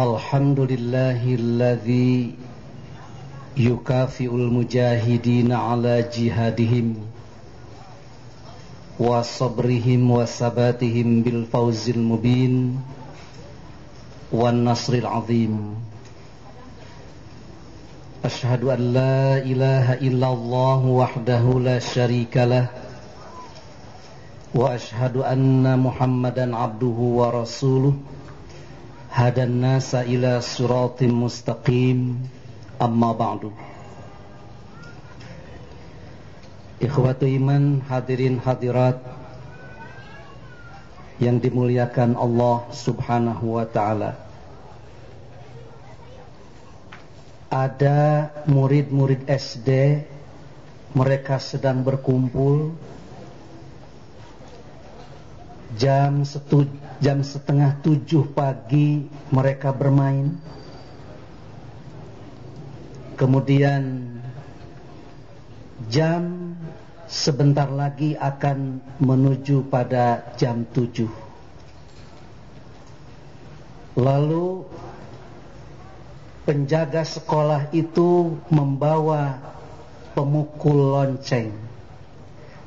الحمد لله الذي يكافئ المجاهدين على جهادهم وصبرهم وثباتهم بالفوز المبين والنصر العظيم. أشهد أن لا إله إلا الله وحده لا شريك له وأشهد أن محمدا عبده ورسوله هدى الناس إلى صراط مستقيم أما بعد Ikhwatu iman hadirin hadirat yang dimuliakan Allah Subhanahu wa taala. Ada murid-murid SD mereka sedang berkumpul jam setu, jam setengah tujuh pagi mereka bermain kemudian jam sebentar lagi akan menuju pada jam 7. Lalu penjaga sekolah itu membawa pemukul lonceng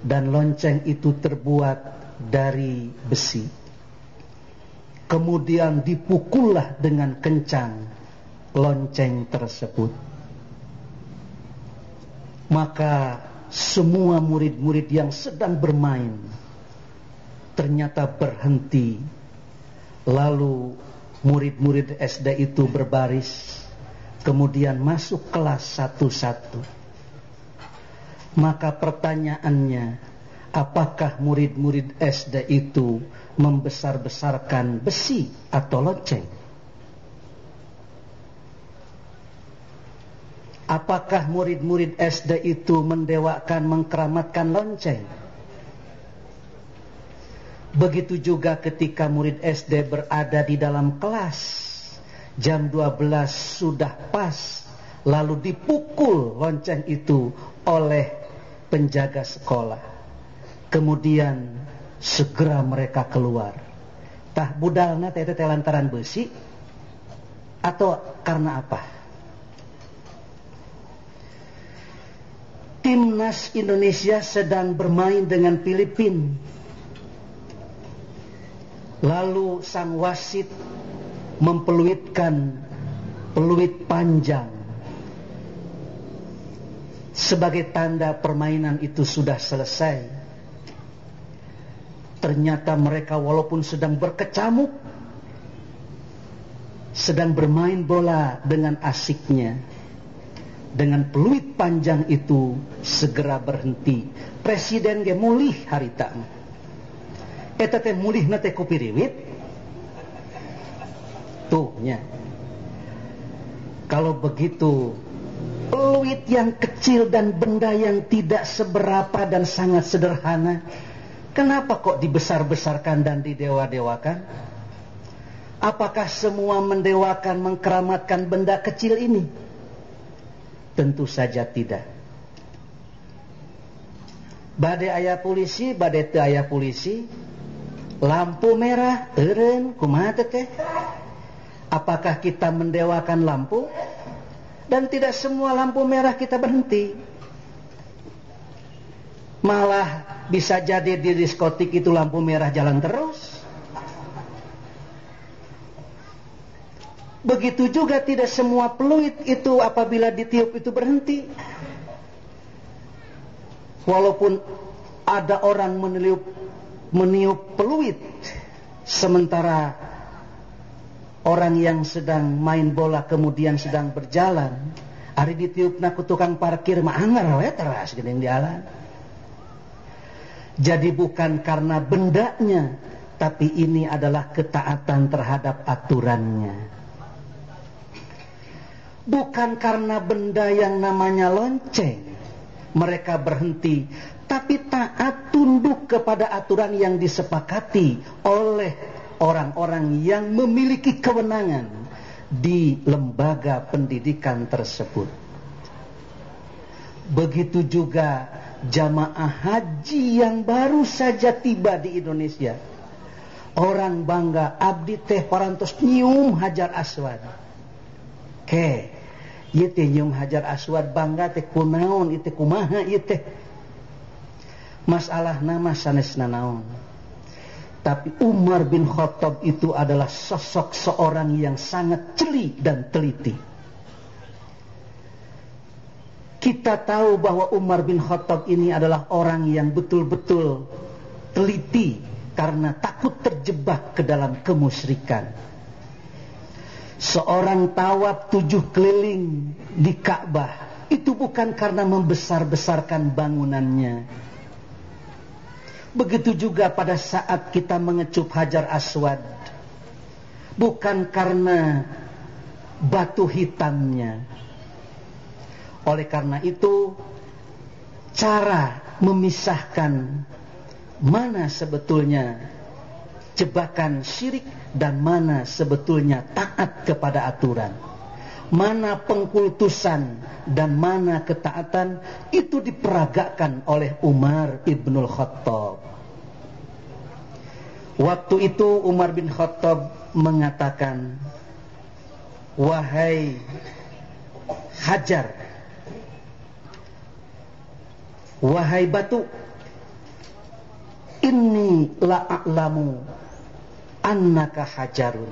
dan lonceng itu terbuat dari besi. Kemudian dipukullah dengan kencang lonceng tersebut. Maka semua murid-murid yang sedang bermain ternyata berhenti. Lalu murid-murid SD itu berbaris, kemudian masuk kelas satu-satu. Maka pertanyaannya, apakah murid-murid SD itu membesar-besarkan besi atau lonceng? Apakah murid-murid SD itu mendewakan, mengkeramatkan lonceng? Begitu juga ketika murid SD berada di dalam kelas. Jam 12 sudah pas. Lalu dipukul lonceng itu oleh penjaga sekolah. Kemudian segera mereka keluar. Tah budalna tete lantaran besi atau karena apa? timnas Indonesia sedang bermain dengan Filipina. Lalu sang wasit mempeluitkan peluit panjang sebagai tanda permainan itu sudah selesai. Ternyata mereka walaupun sedang berkecamuk sedang bermain bola dengan asiknya dengan peluit panjang itu segera berhenti. Presiden ge mulih harita. Eta teh mulih nate kupiriwit. Tuhnya. Kalau begitu peluit yang kecil dan benda yang tidak seberapa dan sangat sederhana, kenapa kok dibesar-besarkan dan didewa-dewakan? Apakah semua mendewakan, mengkeramatkan benda kecil ini? Tentu saja tidak. Badai ayah polisi, badai te ayah polisi, lampu merah, eren, kumaha teh? Apakah kita mendewakan lampu? Dan tidak semua lampu merah kita berhenti. Malah bisa jadi di diskotik itu lampu merah jalan terus. Begitu juga tidak semua peluit itu apabila ditiup itu berhenti. Walaupun ada orang meniup meniup peluit sementara orang yang sedang main bola kemudian sedang berjalan hari ditiup nak tukang parkir mah angar we teras geuning di alan jadi bukan karena bendanya tapi ini adalah ketaatan terhadap aturannya Bukan karena benda yang namanya lonceng mereka berhenti, tapi taat tunduk kepada aturan yang disepakati oleh orang-orang yang memiliki kewenangan di lembaga pendidikan tersebut. Begitu juga jamaah haji yang baru saja tiba di Indonesia. orang bangga abdi teh parantos nyium hajar aswad. Ke ieu teh nyium hajar aswad bangga teh kunaon ieu teh kumaha ieu teh. Masalah nama sanesna naon. Tapi Umar bin Khattab itu adalah sosok seorang yang sangat jeli dan teliti kita tahu bahwa Umar bin Khattab ini adalah orang yang betul-betul teliti karena takut terjebak ke dalam kemusyrikan. Seorang tawaf tujuh keliling di Ka'bah itu bukan karena membesar-besarkan bangunannya. Begitu juga pada saat kita mengecup Hajar Aswad. Bukan karena batu hitamnya. Oleh karena itu, cara memisahkan mana sebetulnya jebakan syirik dan mana sebetulnya taat kepada aturan. Mana pengkultusan dan mana ketaatan itu diperagakan oleh Umar ibnul Khattab. Waktu itu Umar bin Khattab mengatakan, Wahai Hajar, Wahai batu, Inni la'a'lamu annaka hajarun.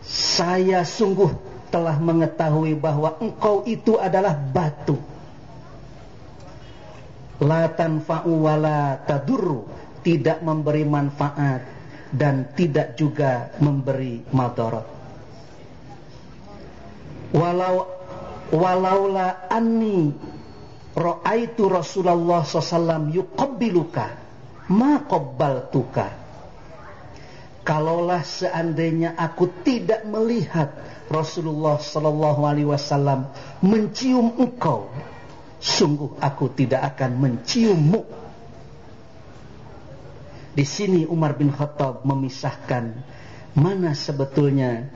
Saya sungguh telah mengetahui bahwa engkau itu adalah batu. La tanfa'u wa la tadurru. Tidak memberi manfaat dan tidak juga memberi madarat. Walau walaula anni Ra'aitu Rasulullah SAW yuqabbiluka ma qabbaltuka. Kalaulah seandainya aku tidak melihat Rasulullah sallallahu alaihi wasallam mencium engkau, sungguh aku tidak akan menciummu. Di sini Umar bin Khattab memisahkan mana sebetulnya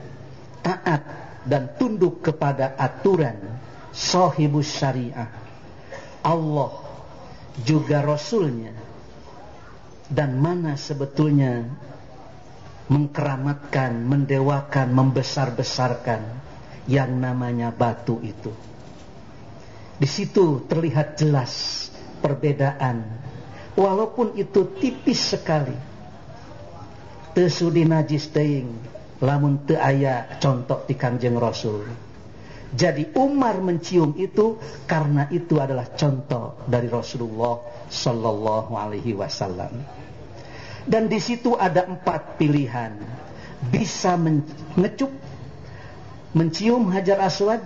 taat dan tunduk kepada aturan sahibus syariah Allah juga Rasulnya dan mana sebetulnya mengkeramatkan, mendewakan, membesar-besarkan yang namanya batu itu. Di situ terlihat jelas perbedaan walaupun itu tipis sekali. Tesudi najis teing lamun teu aya contoh di Kangjeng Rasul. Jadi Umar mencium itu karena itu adalah contoh dari Rasulullah Sallallahu Alaihi Wasallam. Dan di situ ada empat pilihan, bisa mengecup, mencium hajar aswad,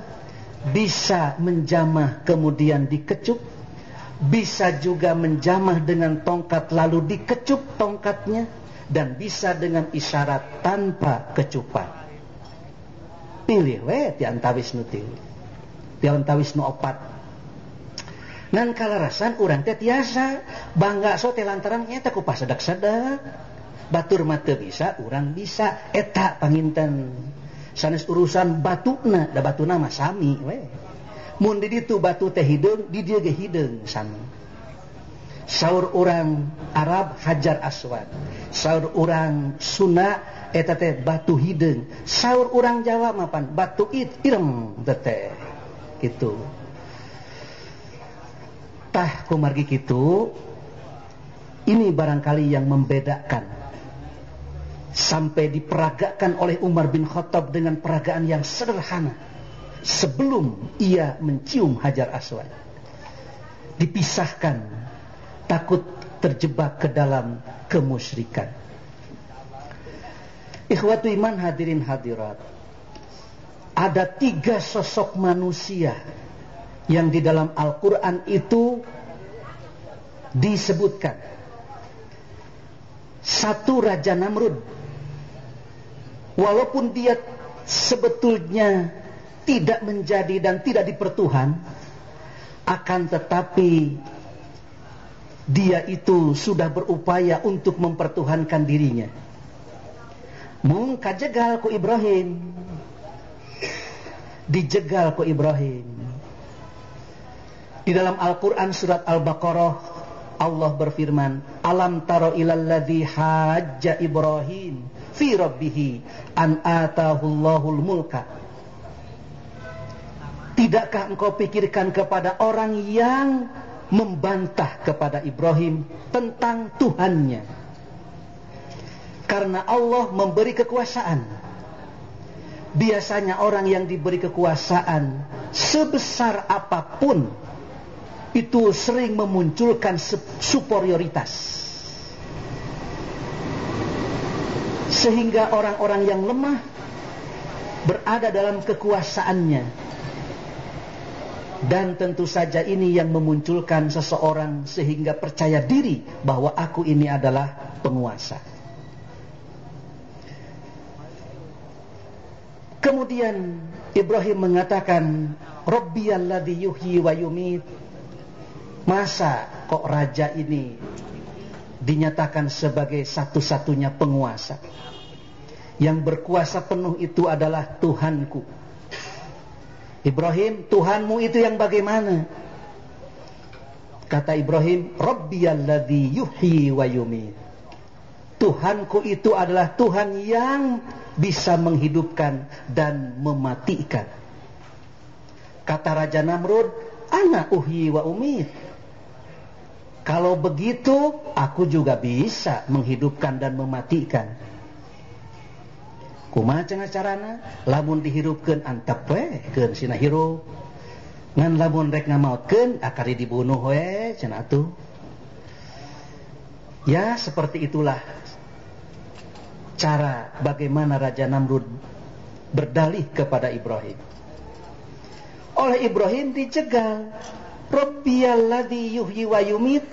bisa menjamah kemudian dikecup, bisa juga menjamah dengan tongkat lalu dikecup tongkatnya, dan bisa dengan isyarat tanpa kecupan pilih we tianta Wisnu ti tianta Wisnu opat. Nan kalarasan urang teh tiasa bangga so teh lantaran eta ku pasadak sadak batur mah teu bisa urang bisa. Eta panginten. Sanes urusan batuna da batuna mah sami we. Mun di ditu batu teh hideung di dieu ge hideung sami. Saur orang Arab Hajar Aswad. Saur orang Sunda eta teh batu hideung saur orang Jawa mapan batu it ireng teh gitu. Tah kumargi gitu. Ini barangkali yang membedakan. Sampai diperagakan oleh Umar bin Khattab dengan peragaan yang sederhana. Sebelum ia mencium Hajar Aswad. Dipisahkan. Takut terjebak ke dalam kemusyrikan Ikhwatu iman hadirin hadirat. Ada tiga sosok manusia yang di dalam Al-Quran itu disebutkan. Satu Raja Namrud. Walaupun dia sebetulnya tidak menjadi dan tidak dipertuhan, akan tetapi dia itu sudah berupaya untuk mempertuhankan dirinya mung kajegal ku Ibrahim dijegal ku Ibrahim di dalam Al-Quran surat Al-Baqarah Allah berfirman, "Alam taro ilal ladzi hajja Ibrahim fi rabbih an atahu Allahul mulka." Tidakkah engkau pikirkan kepada orang yang membantah kepada Ibrahim tentang Tuhannya? Karena Allah memberi kekuasaan. Biasanya orang yang diberi kekuasaan sebesar apa pun itu sering memunculkan superioritas. Sehingga orang-orang yang lemah berada dalam kekuasaannya. Dan tentu saja ini yang memunculkan seseorang sehingga percaya diri bahwa aku ini adalah penguasa. Kemudian Ibrahim mengatakan, Rabbiyalladzi yuhyi wa yumit Masa kok raja ini dinyatakan sebagai satu-satunya penguasa? Yang berkuasa penuh itu adalah Tuhanku. Ibrahim, Tuhanmu itu yang bagaimana? Kata Ibrahim, Rabbiyalladzi yuhyi wa yumit. Tuhanku itu adalah Tuhan yang bisa menghidupkan dan mematikan. Kata Raja Namrud, Ana uhyi wa umit. Kalau begitu, aku juga bisa menghidupkan dan mematikan. Kumaha cenah carana? Lamun dihirupkeun antep we keun sina hirup. Ngan lamun rek ngamautkeun akari dibunuh we cenah. Ya, seperti itulah cara bagaimana Raja Namrud berdalih kepada Ibrahim. Oleh Ibrahim dicegal Rabbiyalladzi yuhyi wa yumit.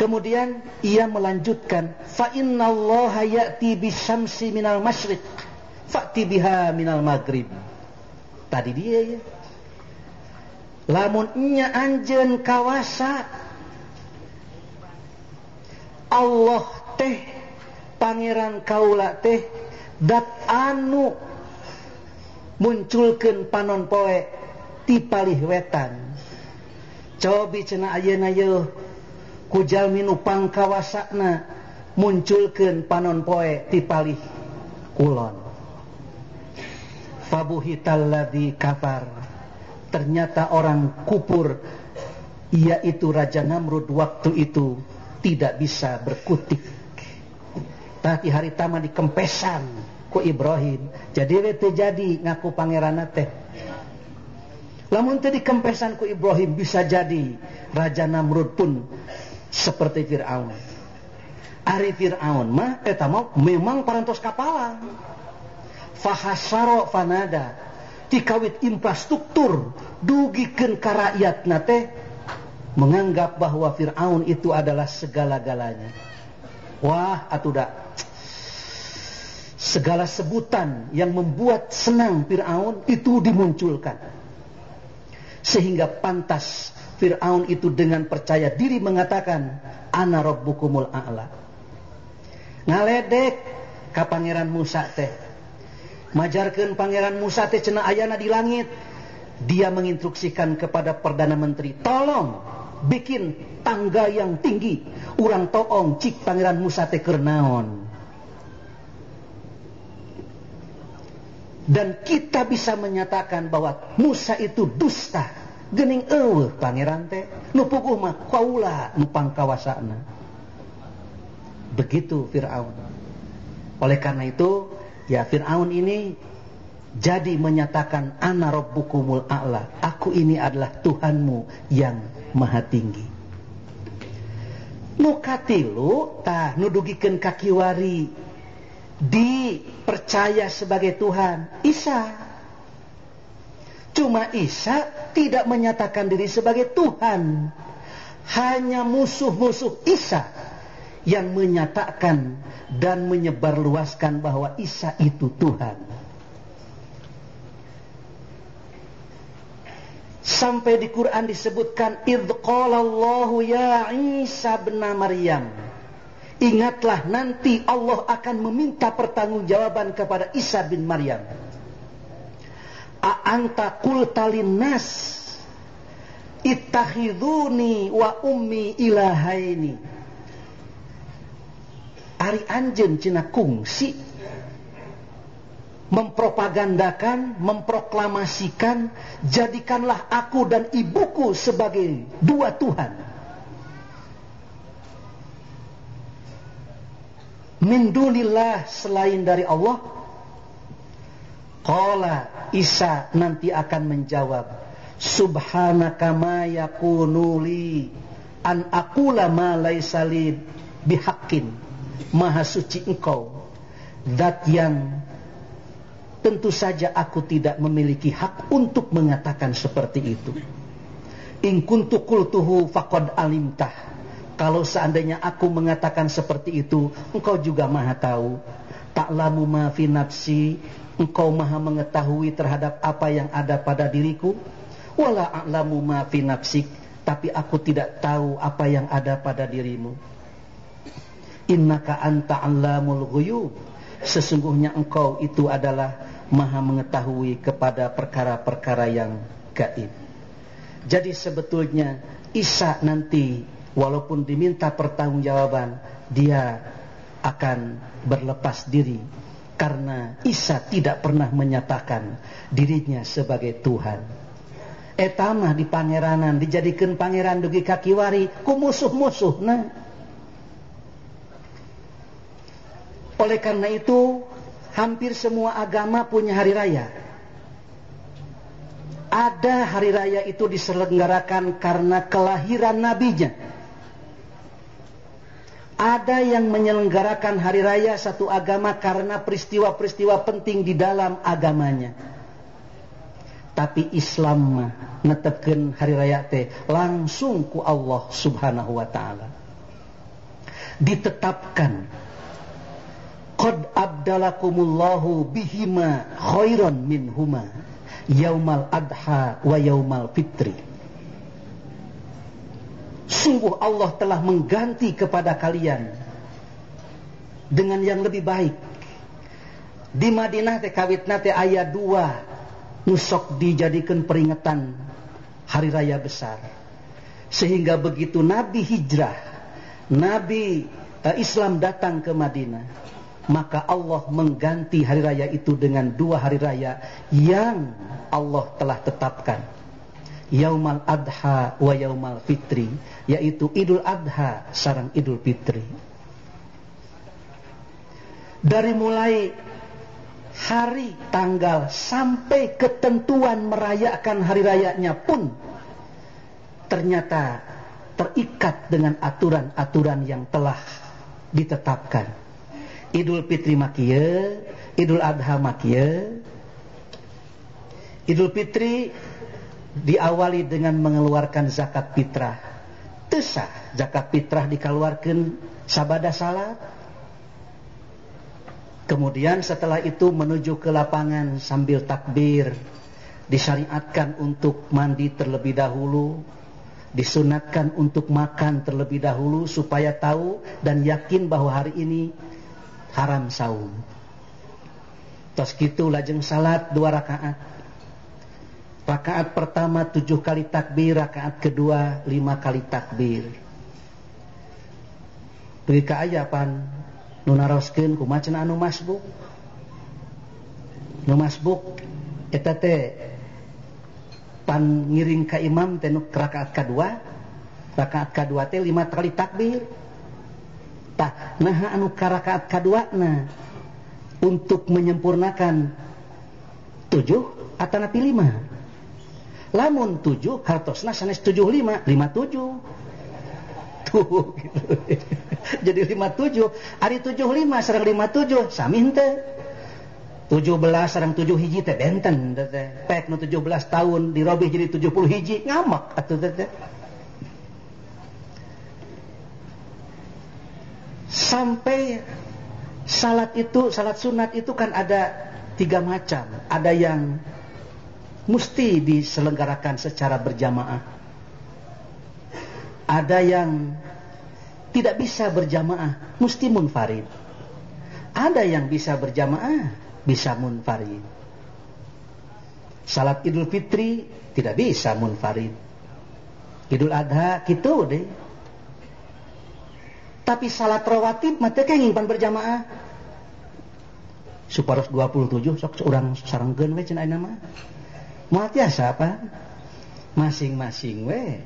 Kemudian ia melanjutkan, fa innallaha ya'ti bisyamsi minal masyriq fa'ti biha minal maghrib. Tadi dia ya. Lamun nya anjeun kawasa Allah teh pangeran kaula teh dat anu munculkeun panon poe ti palih wetan. Cobi cena ayeuna ye kujal minu pangkawasakna munculkeun panon poe ti palih kulon. Fabuhital ladzi kafar. Ternyata orang kupur yaitu Raja Namrud waktu itu tidak bisa berkutik tadi haritama dikempesan ku Ibrahim. Jadi itu jadi ngaku pangeran teh. Lamun tadi dikempesan ku Ibrahim bisa jadi Raja Namrud pun seperti Fir'aun. Ari Fir'aun mah eta mah memang parantos kapala. Fahasaro fanada. Tikawit infrastruktur dugikeun ka rakyat nate menganggap bahwa Fir'aun itu adalah segala-galanya. Wah, atuh. Segala sebutan yang membuat senang Fir'aun itu dimunculkan. Sehingga pantas Fir'aun itu dengan percaya diri mengatakan ana rabbukumul a'la. Ngaledek ka pangeran Musa teh. Majarkeun pangeran Musa teh cenah ayana di langit. Dia menginstruksikan kepada perdana menteri tolong bikin tangga yang tinggi. Urang toong cik pangeran Musa teh kernaon dan kita bisa menyatakan bahwa Musa itu dusta. Gening eueuh pangeran teh. Nu puguh mah kaula nu pangkawasana. Begitu Firaun. Oleh karena itu ya Firaun ini jadi menyatakan ana rabbukumul a'la aku ini adalah Tuhanmu yang maha tinggi. Nu katilu tah nu dugikeun kaki wari dipercaya sebagai Tuhan. Isa. Cuma Isa tidak menyatakan diri sebagai Tuhan. Hanya musuh-musuh Isa yang menyatakan dan menyebarluaskan bahwa Isa itu Tuhan. Sampai di Quran disebutkan idh qalallahu ya Isa bin Maryam Ingatlah nanti Allah akan meminta pertanggungjawaban kepada Isa bin Maryam. A'anta qultalin nas ittakhiduni wa ummi ilahaini Ari anjen cina kungsi mempropagandakan, memproklamasikan, jadikanlah aku dan ibuku sebagai dua Tuhan. Min dunillah selain dari Allah. Qala Isa nanti akan menjawab, Subhanaka ma yakunu li an aqula ma laisa li Maha suci engkau Zat yang Tentu saja aku tidak memiliki hak Untuk mengatakan seperti itu. In kuntu kultuhu faqad alimtah Kalau seandainya aku mengatakan seperti itu Engkau juga maha tahu. Ta'lamu ma fi nafsi Engkau maha mengetahui terhadap apa yang ada pada diriku. Wala a'lamu ma fi nafsik Tapi aku tidak tahu apa yang ada pada dirimu. Innaka anta allamul ghuyub. Sesungguhnya engkau itu adalah maha mengetahui kepada perkara-perkara yang gaib. Jadi sebetulnya Isa nanti walaupun diminta pertanggungjawaban dia akan berlepas diri karena Isa tidak pernah menyatakan dirinya sebagai Tuhan etamah di pangeranan dijadikan pangeran dugi kaki wari ku musuh-musuh nah Oleh karena itu, hampir semua agama punya hari raya. Ada hari raya itu diselenggarakan karena kelahiran nabinya. Ada yang menyelenggarakan hari raya satu agama karena peristiwa-peristiwa penting di dalam agamanya. Tapi Islam netepkan hari raya teh langsung ku Allah Subhanahu wa taala. Ditetapkan Qad abdalakumullahu bihima khairan minhuma yaumal adha wa yaumal fitri. Sungguh Allah telah mengganti kepada kalian dengan yang lebih baik. Di Madinah teh kawitna teh aya dua nusok dijadikan peringatan hari raya besar. Sehingga begitu Nabi hijrah, Nabi uh, Islam datang ke Madinah maka Allah mengganti hari raya itu dengan dua hari raya yang Allah telah tetapkan. Yaumal Adha wa Yaumal Fitri, yaitu Idul Adha sarang Idul Fitri. Dari mulai hari, tanggal sampai ketentuan merayakan hari rayanya pun ternyata terikat dengan aturan-aturan yang telah ditetapkan. Idul Fitri makia, Idul Adha makia. Idul Fitri diawali dengan mengeluarkan zakat fitrah. Tesah zakat fitrah dikeluarkan sabada salat. Kemudian setelah itu menuju ke lapangan sambil takbir. Disyariatkan untuk mandi terlebih dahulu. Disunatkan untuk makan terlebih dahulu supaya tahu dan yakin bahwa hari ini haram saum. Tos gitu lajeng salat dua rakaat. Rakaat pertama tujuh kali takbir, rakaat kedua lima kali takbir. Beri keajaban, nunaroskin kumacan anu masbuk. Nu masbuk, eta teh pan ngiring ka imam teh rakaat kedua, rakaat kedua teh lima kali takbir. Tah, nah anu ka rakaat kedua na untuk menyempurnakan tujuh atau napi lima. Lamun tujuh hartosna sanes tujuh lima lima tujuh. Tuh gitu. jadi lima tujuh hari tujuh lima serang lima tujuh samin teh. Tujuh belas serang tujuh hiji teh benten teh pek nu tujuh belas tahun dirobih jadi tujuh puluh hiji ngamak atuh teh. Sampai salat itu salat sunat itu kan ada tiga macam. Ada yang mesti diselenggarakan secara berjamaah ada yang tidak bisa berjamaah mesti munfarid ada yang bisa berjamaah bisa munfarid salat idul fitri tidak bisa munfarid Idul Adha gitu deh. Tapi salat rawatib mah teu kenging berjamaah. Suparos 27 sok urang sarengkeun we cenah mah. Moal tiasa apa? Masing-masing we.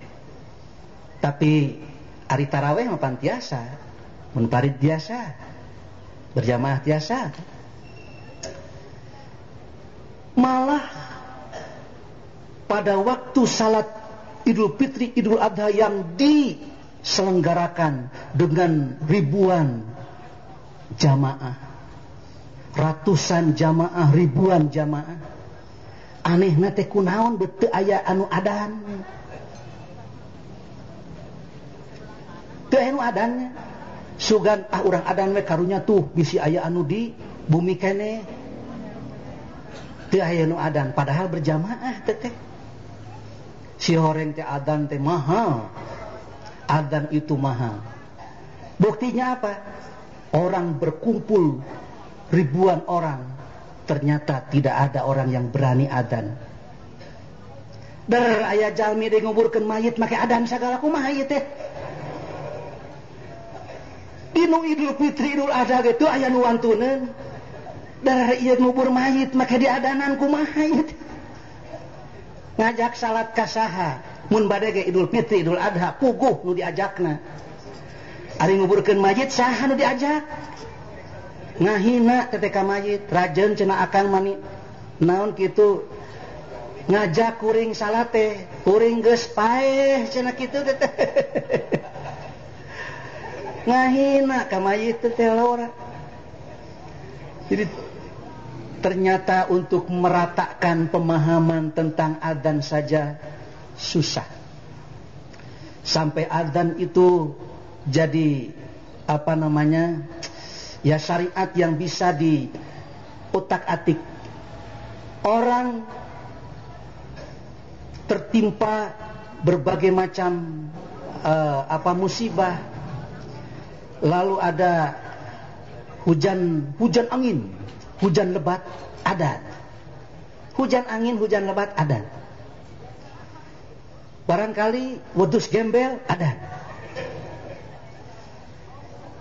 Tapi hari taraweh mah pan tiasa. Mun biasa. Berjamaah tiasa. Malah pada waktu salat Idul Fitri, Idul Adha yang diselenggarakan dengan ribuan jamaah. Ratusan jamaah, ribuan jamaah. Aneh nate kunaon bete aya anu adan. Teu anu adannya. Sugan ah urang adan we karunya tuh bisi aya anu di bumi kene. Teu aya anu adan padahal berjamaah teteh si horeng teh adan teh mahal adan itu mahal buktinya apa orang berkumpul ribuan orang ternyata tidak ada orang yang berani adan Der ayah jalmi di nguburkan mayit make adan segala ku mayit teh dinu idul fitri idul adha gitu ayah nuwantunan Der iya ngubur mayit make di adanan ku mayit. Ngajak salat kasaha mun badai ge idul fitri idul adha puguh nu diajakna. Ari nguburkan mayit saha nu diajak? Ngahina ketika mayit rajen akang mani naon kitu ngajak kuring salate kuring geus paeh cenah kitu teh ngahina ka mayit teh jadi ternyata untuk meratakan pemahaman tentang adzan saja susah. Sampai adzan itu jadi apa namanya? Ya syariat yang bisa di otak-atik. Orang tertimpa berbagai macam uh, apa musibah. Lalu ada hujan hujan angin Hujan lebat ada. Hujan angin, hujan lebat ada. Barangkali wedus gembel ada.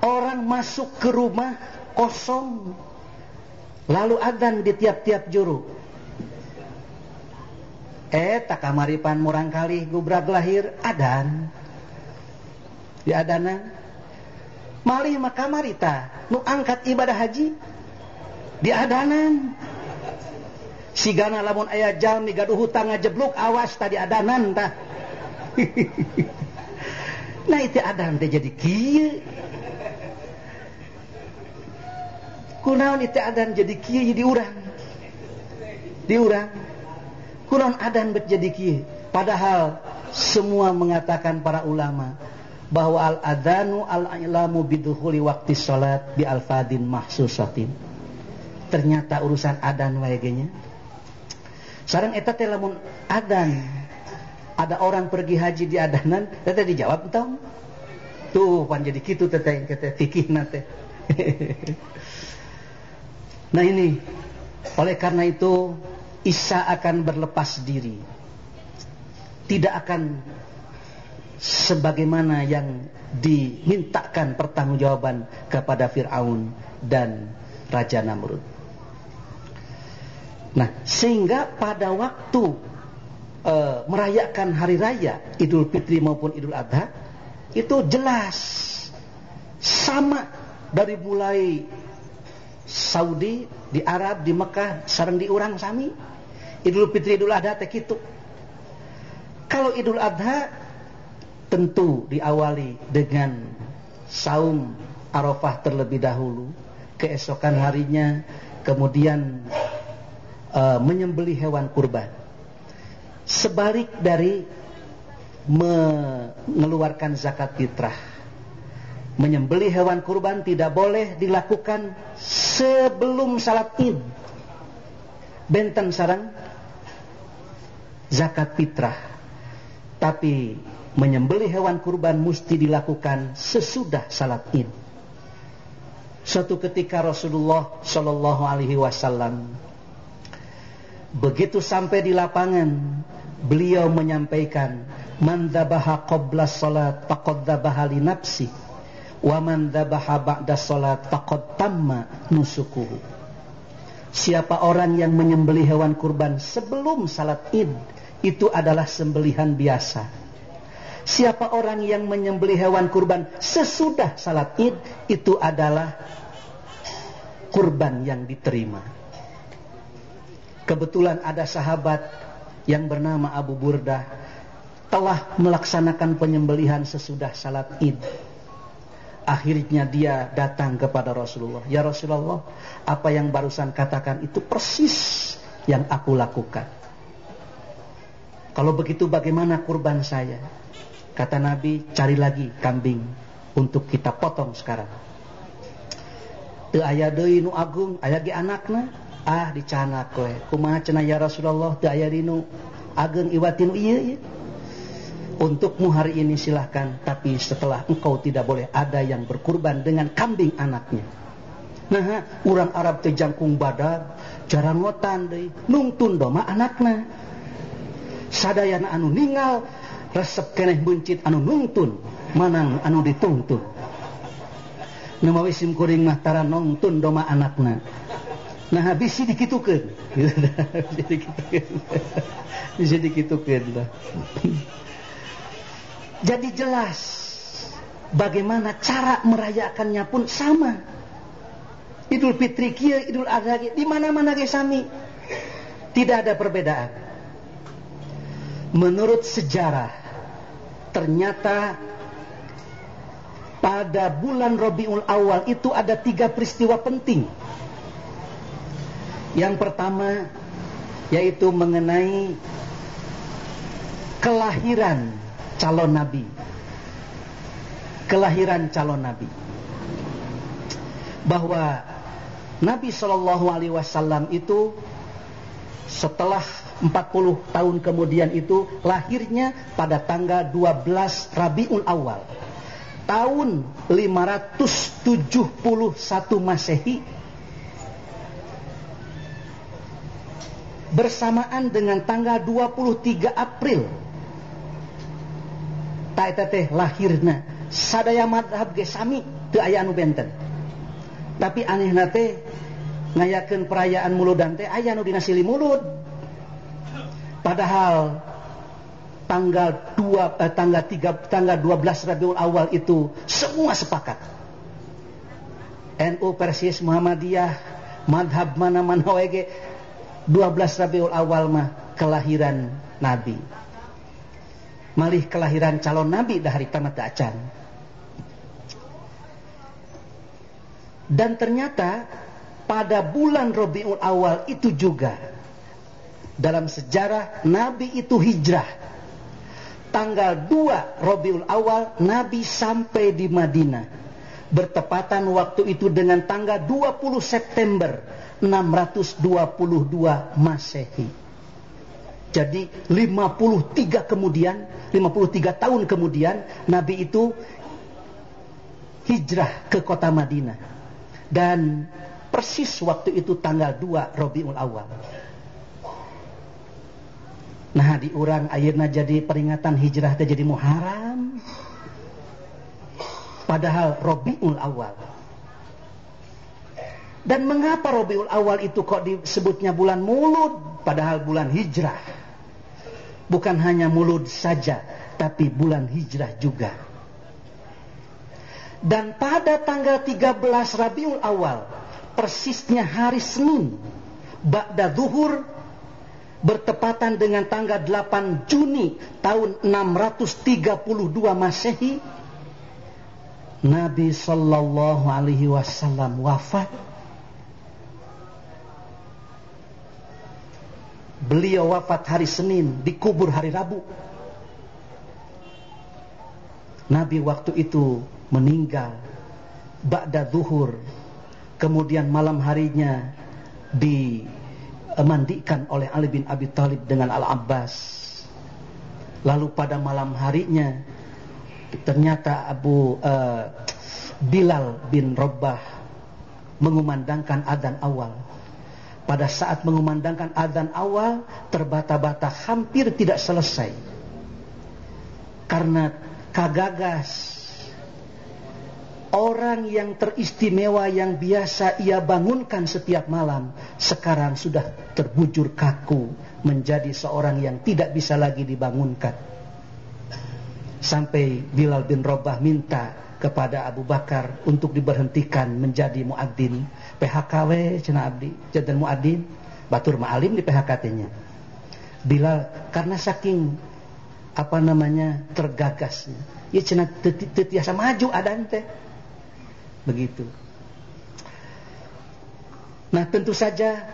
Orang masuk ke rumah kosong. Lalu adan di tiap-tiap juru. Eh tak kamaripan murang kali gubrak lahir adan. Di adanan eh? Malih makamarita nu angkat ibadah haji di adanan. Eh? Sigana lamun ayah jalmi gaduh hutang ngajebluk awas tadi adanan eh, tah. nah itu adan teh jadi kieu. Kunaon itu adan jadi kieu jadi urang? Di urang? Kunaon adan bet jadi kieu? Padahal semua mengatakan para ulama bahwa al adanu al ilamu bidukhuli waqti salat bi al fadin mahsusatin. Ternyata urusan adan wae nya sarang eta teh adan ada orang pergi haji di adanan teteh dijawab entong tuh pan jadi kitu teteh teteh fikih nate nah ini oleh karena itu Isa akan berlepas diri. Tidak akan sebagaimana yang dimintakan pertanggungjawaban kepada Firaun dan Raja Namrud. Nah, sehingga pada waktu e, merayakan hari raya Idul Fitri maupun Idul Adha itu jelas sama dari mulai Saudi, di Arab, di Mekah, sarang di orang sami. Idul Fitri Idul Adha teh kitu. Kalau Idul Adha tentu diawali dengan saum Arafah terlebih dahulu, keesokan harinya kemudian uh, menyembelih hewan kurban. Sebalik dari mengeluarkan zakat fitrah. Menyembelih hewan kurban tidak boleh dilakukan sebelum salat Id. Benten sarang zakat fitrah. Tapi menyembelih hewan kurban mesti dilakukan sesudah salat Id. Suatu ketika Rasulullah Shallallahu Alaihi Wasallam Begitu sampai di lapangan, beliau menyampaikan, man dzabaha qabla salat faqad nafsi wa man dzabaha ba'da salat faqad tamma nusukuhu Siapa orang yang menyembelih hewan kurban sebelum salat Id itu adalah sembelihan biasa. Siapa orang yang menyembelih hewan kurban sesudah salat Id itu adalah kurban yang diterima. Kebetulan ada sahabat yang bernama Abu Burdah telah melaksanakan penyembelihan sesudah salat Id. Akhirnya dia datang kepada Rasulullah. Ya Rasulullah, apa yang barusan katakan itu persis yang aku lakukan. Kalau begitu bagaimana kurban saya? Kata Nabi, cari lagi kambing untuk kita potong sekarang. Teu aya deui nu agung, aya ge anakna. Ah dicana kowe. Kumaha cenah ya Rasulullah teu aya dinu ageng iwatin ieu ieu. untukmu hari ini silahkan tapi setelah engkau tidak boleh ada yang berkurban dengan kambing anaknya. Nah orang Arab tejangkung badak jarang ngotan deh nungtun doma anakna. Sadayana anu ningal resep keneh buncit anu nungtun manang anu dituntun namawi sim kuring mah tara nungtun doma anakna. Nah bisi dikitukeun. Bisi dikitukeun. Bisi dikitukeun lah jadi jelas bagaimana cara merayakannya pun sama. Idul Fitri kia, Idul Adha kia, di mana-mana ge sami. Tidak ada perbedaan. Menurut sejarah, ternyata pada bulan Robiul Awal itu ada tiga peristiwa penting. Yang pertama yaitu mengenai kelahiran calon nabi. Kelahiran calon nabi. Bahwa Nabi Shallallahu alaihi wasallam itu setelah 40 tahun kemudian itu lahirnya pada tanggal 12 Rabiul Awal tahun 571 Masehi bersamaan dengan tanggal 23 April ta eta teh lahirna. Sadaya madhab ge sami teu aya anu benten. Tapi anehna teh ngayakeun perayaan muludan teh aya anu dina silih mulud. Padahal tanggal 2 eh, tanggal 3 tanggal 12 Rabiul Awal itu semua sepakat. NU Persis Muhammadiyah madhab mana-mana wege 12 Rabiul Awal mah kelahiran Nabi malih kelahiran calon nabi dari tamat acan. Dan ternyata pada bulan Robiul Awal itu juga dalam sejarah Nabi itu hijrah. Tanggal 2 Robiul Awal Nabi sampai di Madinah. Bertepatan waktu itu dengan tanggal 20 September 622 Masehi. Jadi 53 kemudian 53 tahun kemudian Nabi itu hijrah ke kota Madinah. Dan persis waktu itu tanggal 2 Robiul Awal. Nah diurang akhirnya jadi peringatan hijrah jadi Muharram. Padahal Robiul Awal. Dan mengapa Robiul Awal itu kok disebutnya bulan mulut padahal bulan hijrah? Bukan hanya mulut saja, tapi bulan hijrah juga. Dan pada tanggal 13 Rabiul Awal, persisnya hari Senin, Ba'da Zuhur, bertepatan dengan tanggal 8 Juni tahun 632 Masehi, Nabi Sallallahu Alaihi Wasallam wafat Beliau wafat hari Senin, dikubur hari Rabu. Nabi waktu itu meninggal ba'da zuhur. Kemudian malam harinya dimandikan oleh Ali bin Abi Thalib dengan Al-Abbas. Lalu pada malam harinya ternyata Abu uh, Bilal bin Rabbah mengumandangkan adzan awal pada saat mengumandangkan adzan awal terbata-bata hampir tidak selesai. karena kagagas orang yang teristimewa yang biasa ia bangunkan setiap malam sekarang sudah terbujur kaku menjadi seorang yang tidak bisa lagi dibangunkan sampai Bilal bin Rabah minta kepada Abu Bakar untuk diberhentikan menjadi muadzin. PHKW cina abdi jadi muadzin batur ma'alim di PHKT-nya Bilal karena saking apa namanya tergagasnya. Ya cina tetiasa maju adan teh. Begitu. Nah tentu saja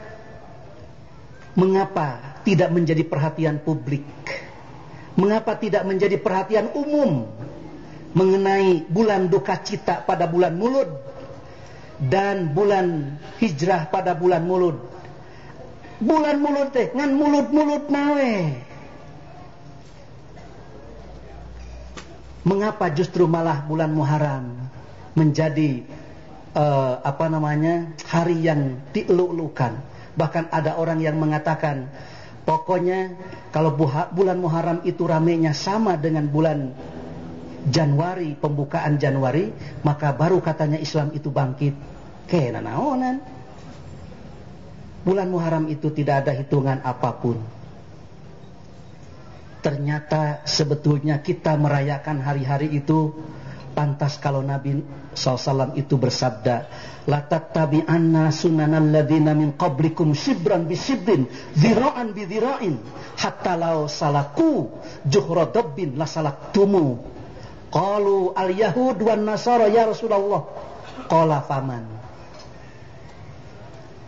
mengapa tidak menjadi perhatian publik? Mengapa tidak menjadi perhatian umum mengenai bulan duka cita pada bulan mulud dan bulan hijrah pada bulan mulud. Bulan mulud teh ngan mulut-mulut nawe. Mengapa justru malah bulan Muharram menjadi uh, apa namanya hari yang dieluk-elukan? Bahkan ada orang yang mengatakan pokoknya kalau bulan Muharram itu ramenya sama dengan bulan Januari, pembukaan Januari, maka baru katanya Islam itu bangkit. Kena naonan. Bulan Muharram itu tidak ada hitungan apa pun. Ternyata sebetulnya kita merayakan hari-hari itu pantas kalau Nabi SAW itu bersabda la tattabi'anna sunanal ladina min qablikum shibran bi shibrin dhira'an bi dhira'in hatta law salaku juhra dabbin la salaktumu Qalu al-yahud wan nasara ya Rasulullah. Qala faman.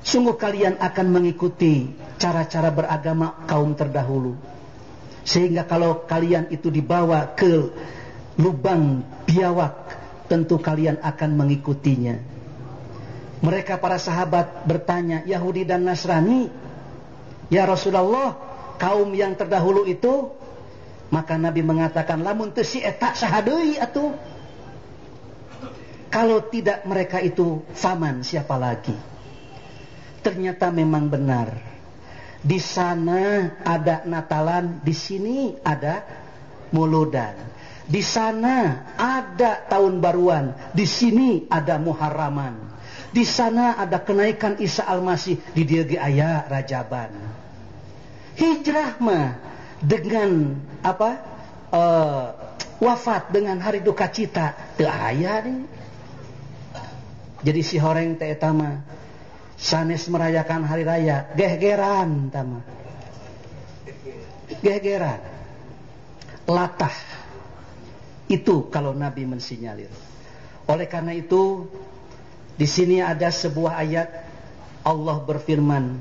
Sungguh kalian akan mengikuti cara-cara beragama kaum terdahulu. Sehingga kalau kalian itu dibawa ke lubang biawak, tentu kalian akan mengikutinya. Mereka para sahabat bertanya, Yahudi dan Nasrani, Ya Rasulullah, kaum yang terdahulu itu maka Nabi mengatakan lamun teu si eta sahadeui atuh. Kalau tidak mereka itu faman siapa lagi? Ternyata memang benar. Di sana ada Natalan, di sini ada Muludan. Di sana ada tahun baruan, di sini ada Muharraman. Di sana ada kenaikan Isa Al-Masih, di dia ayah Rajaban. Hijrah mah dengan apa uh, wafat dengan hari duka cita. Teu aya jadi si horeng teh etama sanes merayakan hari raya gehgeran tama gehgeran. Latah. Itu kalau nabi mensinyalir. Oleh karena itu di sini ada sebuah ayat. Allah berfirman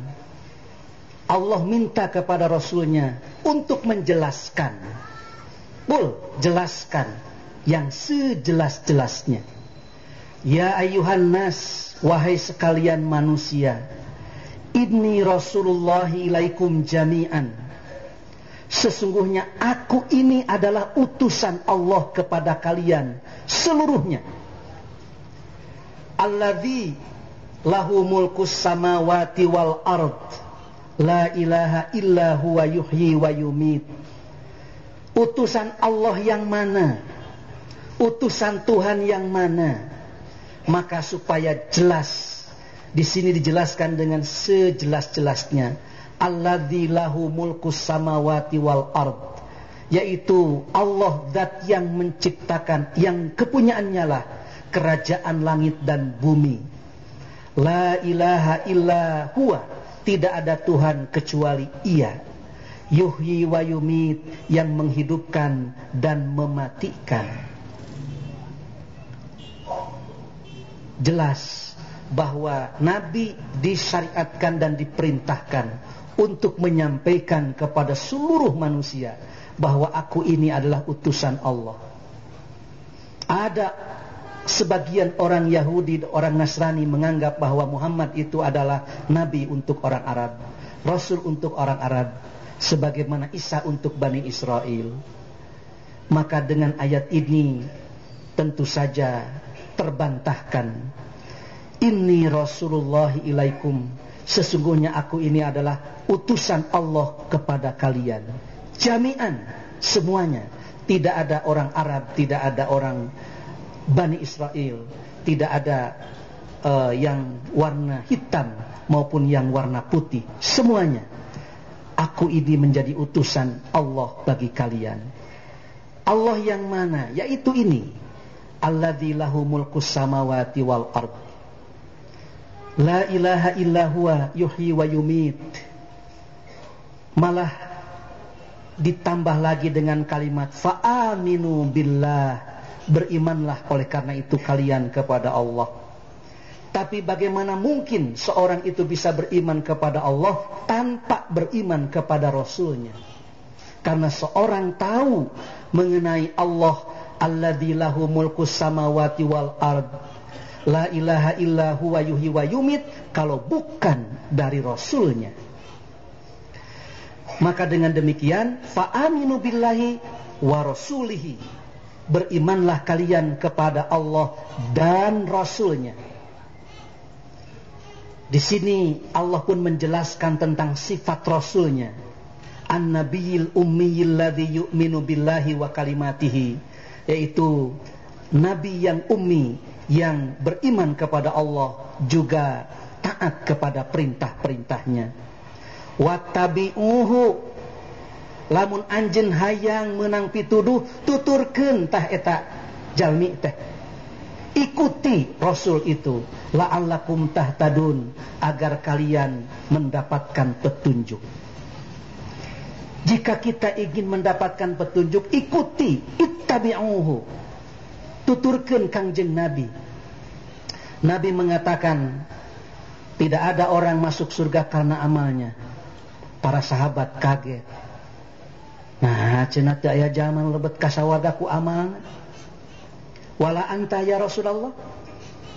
Allah minta kepada Rasulnya untuk menjelaskan. Bul, jelaskan yang sejelas-jelasnya. Ya ayuhan nas, wahai sekalian manusia. Inni Rasulullah ilaikum jami'an. Sesungguhnya aku ini adalah utusan Allah kepada kalian seluruhnya. Alladzi lahu mulkus samawati wal ardh La ilaha illa huwa yuhyi wa yumit. Utusan Allah yang mana? Utusan Tuhan yang mana? Maka supaya jelas di sini dijelaskan dengan sejelas-jelasnya alladzi lahu mulkus samawati wal ard yaitu Allah zat yang menciptakan yang kepunyaannya lah kerajaan langit dan bumi la ilaha illa huwa tidak ada Tuhan kecuali Ia. Yuhyi wa yumit yang menghidupkan dan mematikan. Jelas bahwa Nabi disyariatkan dan diperintahkan untuk menyampaikan kepada seluruh manusia bahwa aku ini adalah utusan Allah. Ada sebagian orang Yahudi, orang Nasrani menganggap bahwa Muhammad itu adalah nabi untuk orang Arab, rasul untuk orang Arab, sebagaimana Isa untuk Bani Israel. Maka dengan ayat ini tentu saja terbantahkan. Ini Rasulullah ilaikum. Sesungguhnya aku ini adalah utusan Allah kepada kalian. Jami'an semuanya Tidak ada orang Arab, tidak ada orang Bani Israel, tidak ada uh, yang warna hitam maupun yang warna putih. Semuanya. Aku ini menjadi utusan Allah bagi kalian. Allah yang mana? Yaitu ini. Alladzi lahu mulkus samawati wal ard. La ilaha illa huwa yuhyi wa yumit. Malah ditambah lagi dengan kalimat fa'aminu billah berimanlah oleh karena itu kalian kepada Allah. Tapi bagaimana mungkin seorang itu bisa beriman kepada Allah tanpa beriman kepada Rasulnya? Karena seorang tahu mengenai Allah alladzi lahu mulkus samawati wal ard la ilaha illa huwa yuhyi wa yumit kalau bukan dari Rasulnya. Maka dengan demikian fa'aminu billahi wa rasulihi. Berimanlah kalian kepada Allah dan Rasulnya. Di sini Allah pun menjelaskan tentang sifat Rasulnya. An-nabiyil ummiyil ladhi yu'minu billahi wa kalimatihi. Yaitu Nabi yang ummi yang beriman kepada Allah juga taat kepada perintah-perintahnya wattabi'uhu lamun anjen hayang menang pituduh tuturkeun tah eta jalmi teh. Ikuti rasul itu. La'allakum tahtadun agar kalian mendapatkan petunjuk. Jika kita ingin mendapatkan petunjuk ikuti ittabi'uhu. Tuturkeun kangjeng nabi. Nabi mengatakan tidak ada orang masuk surga karena amalnya. Para sahabat kaget. Nah, cenat daya zaman lebet kasawarga ku amal. Wala anta ya Rasulullah.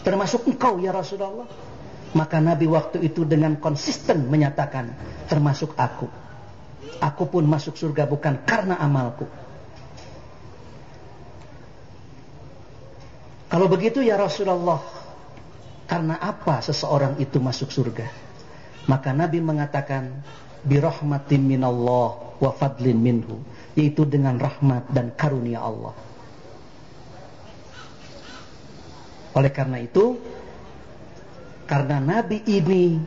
Termasuk engkau ya Rasulullah. Maka Nabi waktu itu dengan konsisten menyatakan termasuk aku. Aku pun masuk surga bukan karena amalku. Kalau begitu ya Rasulullah, karena apa seseorang itu masuk surga? Maka Nabi mengatakan, birahmatin minallah wa fadlin minhu yaitu dengan rahmat dan karunia Allah. Oleh karena itu karena nabi ini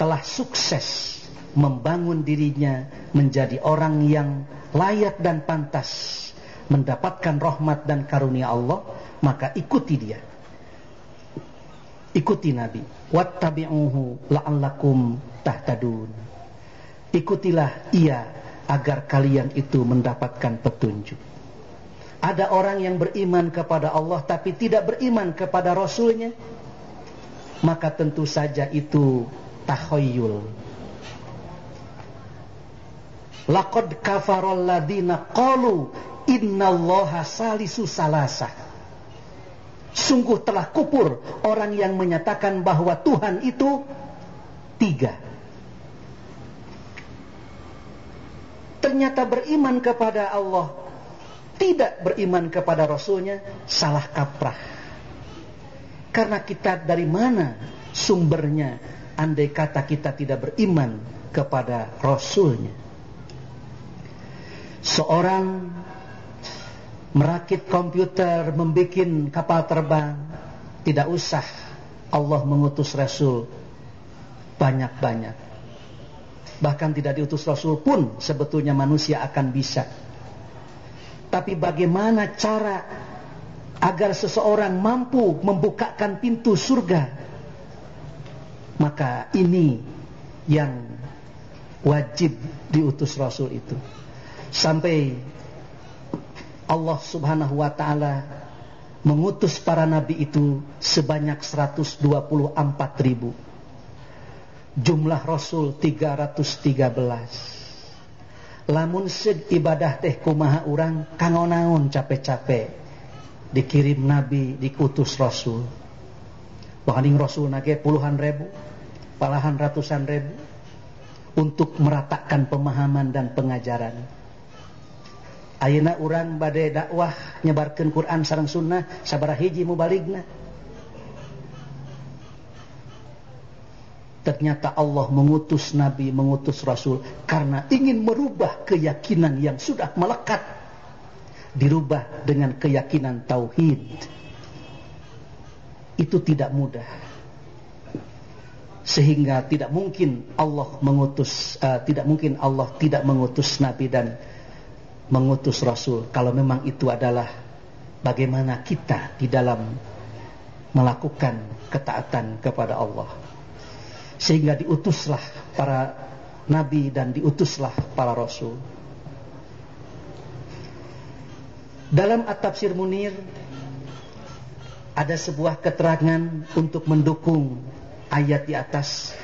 telah sukses membangun dirinya menjadi orang yang layak dan pantas mendapatkan rahmat dan karunia Allah maka ikuti dia. Ikuti nabi. Wattabi'uhu la'allakum tahtadun. Ikutilah ia agar kalian itu mendapatkan petunjuk. Ada orang yang beriman kepada Allah tapi tidak beriman kepada Rasulnya. Maka tentu saja itu tahoyul. Laqad kafaral ladina qalu innallaha salisu salasah. Sungguh telah kupur orang yang menyatakan bahwa Tuhan itu tiga. Ternyata beriman kepada Allah tidak beriman kepada Rasulnya salah kaprah. Karena kita dari mana sumbernya? Andai kata kita tidak beriman kepada Rasulnya. Seorang merakit komputer membuat kapal terbang tidak usah. Allah mengutus Rasul banyak-banyak bahkan tidak diutus Rasul pun sebetulnya manusia akan bisa. Tapi bagaimana cara agar seseorang mampu membukakan pintu surga? Maka ini yang wajib diutus Rasul itu. Sampai Allah Subhanahu wa taala mengutus para nabi itu sebanyak 124 ribu jumlah rasul 313 lamun sed ibadah teh kumaha urang kangonaun capek-capek dikirim nabi dikutus rasul. Bahkan rasul nage puluhan ribu palahan ratusan ribu untuk meratakan pemahaman dan pengajaran. Ayeuna urang badai dakwah nyebarkan Quran sarang sunnah sabaraha hiji mubaligna Ternyata Allah mengutus Nabi, mengutus Rasul karena ingin merubah keyakinan yang sudah melekat. dirubah dengan keyakinan tauhid. Itu tidak mudah. Sehingga tidak mungkin Allah mengutus uh, tidak mungkin Allah tidak mengutus nabi dan mengutus rasul. Kalau memang itu adalah bagaimana kita di dalam melakukan ketaatan kepada Allah sehingga diutuslah para nabi dan diutuslah para rasul dalam at-tafsir Munir ada sebuah keterangan untuk mendukung ayat di atas.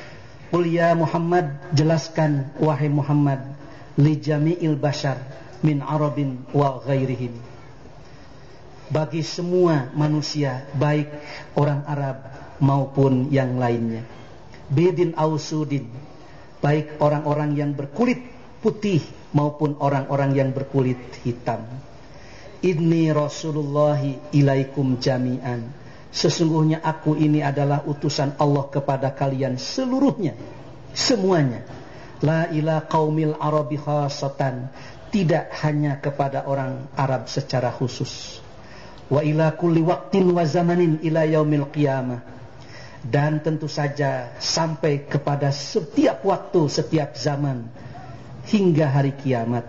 Qul ya Muhammad, jelaskan wahai Muhammad li jami'il bashar min arabin wa ghairihim. Bagi semua manusia, baik orang Arab maupun yang lainnya. Bidin ausudin, baik orang-orang yang berkulit putih maupun orang-orang yang berkulit hitam. Inni Rasulullahi ilaikum jami'an Sesungguhnya aku ini adalah utusan Allah kepada kalian seluruhnya. Semuanya. La ila qaumil arabi khasatan. Tidak hanya kepada orang Arab secara khusus. Wa ila kulli waqtin wa zamanin ila yaumil qiyamah. Dan tentu saja sampai kepada setiap waktu, setiap zaman. Hingga hari kiamat.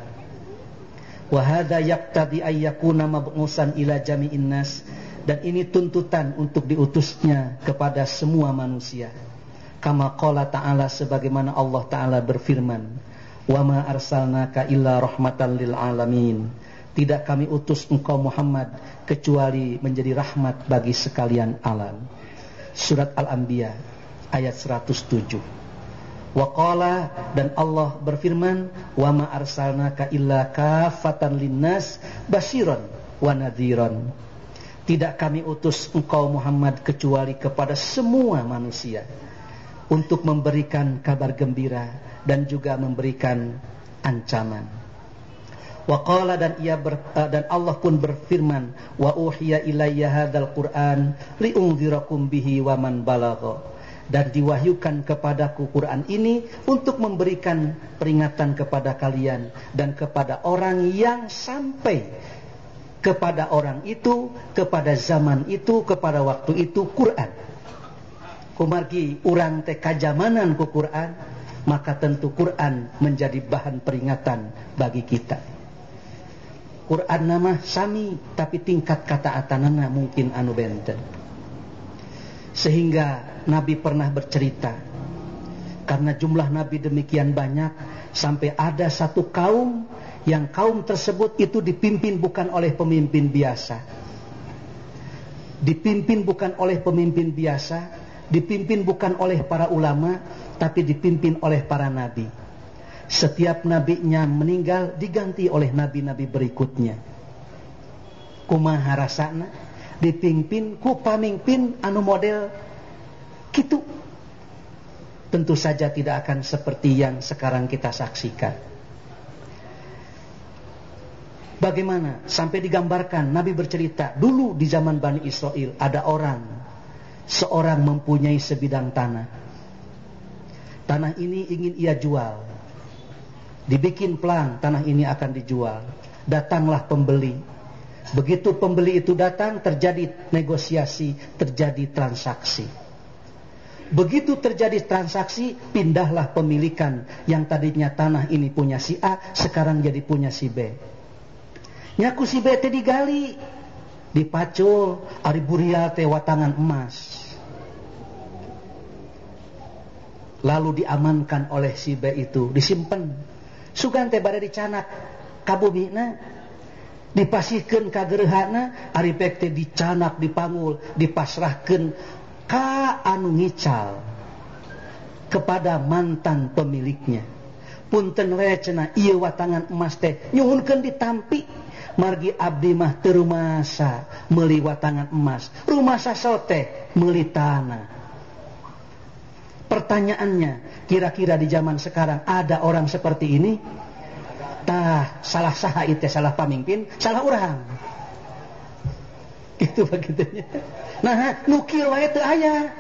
Wa hadha yaqtadi mab'usan ila jami'in nas dan ini tuntutan untuk diutusnya kepada semua manusia. Kama qala ta'ala sebagaimana Allah Ta'ala berfirman, "Wa ma arsalnaka illa rahmatan lil alamin." Tidak kami utus engkau Muhammad kecuali menjadi rahmat bagi sekalian alam. Surat Al-Anbiya ayat 107. Wa qala dan Allah berfirman, "Wa ma arsalnaka illa kafatan linnas basyiran wa nadhiran." Tidak kami utus engkau Muhammad kecuali kepada semua manusia untuk memberikan kabar gembira dan juga memberikan ancaman. Wa qala dan ia ber, uh, dan Allah pun berfirman wa uhiya ilayya hadzal Qur'an liunzirakum bihi wa man balagha dan diwahyukan kepadaku Quran ini untuk memberikan peringatan kepada kalian dan kepada orang yang sampai kepada orang itu, kepada zaman itu, kepada waktu itu Quran. Kumargi orang teh kajamanan ku Quran, maka tentu Quran menjadi bahan peringatan bagi kita. Quran nama sami tapi tingkat kata atanana mungkin anu benten. Sehingga Nabi pernah bercerita karena jumlah Nabi demikian banyak sampai ada satu kaum yang kaum tersebut itu dipimpin bukan oleh pemimpin biasa. Dipimpin bukan oleh pemimpin biasa, dipimpin bukan oleh para ulama, tapi dipimpin oleh para nabi. Setiap nabinya meninggal diganti oleh nabi-nabi berikutnya. Kumaha rasana dipimpin ku pamimpin anu model gitu. Tentu saja tidak akan seperti yang sekarang kita saksikan. Bagaimana? Sampai digambarkan Nabi bercerita dulu di zaman Bani Israel ada orang seorang mempunyai sebidang tanah. Tanah ini ingin ia jual. Dibikin pelang tanah ini akan dijual. Datanglah pembeli. Begitu pembeli itu datang terjadi negosiasi, terjadi transaksi. Begitu terjadi transaksi, pindahlah pemilikan yang tadinya tanah ini punya si A, sekarang jadi punya si B. Nyaku si bete digali dipacul ari burial teh emas lalu diamankan oleh si B itu disimpan sugan teh bad dicanak kabumi dipasihkan ari pek teh dicanak dipanggul dipasrahkan ka anu ngical kepada mantan pemiliknya. Punten recena iya watangan emas teh nyuhunkan ditampi margi abdi mah terumasa meli watangan emas. Rumasa sote meli tanah. Pertanyaannya kira-kira di zaman sekarang ada orang seperti ini? Tah salah saha itu salah pemimpin salah orang. Itu begitunya nah nukil wae teu aya.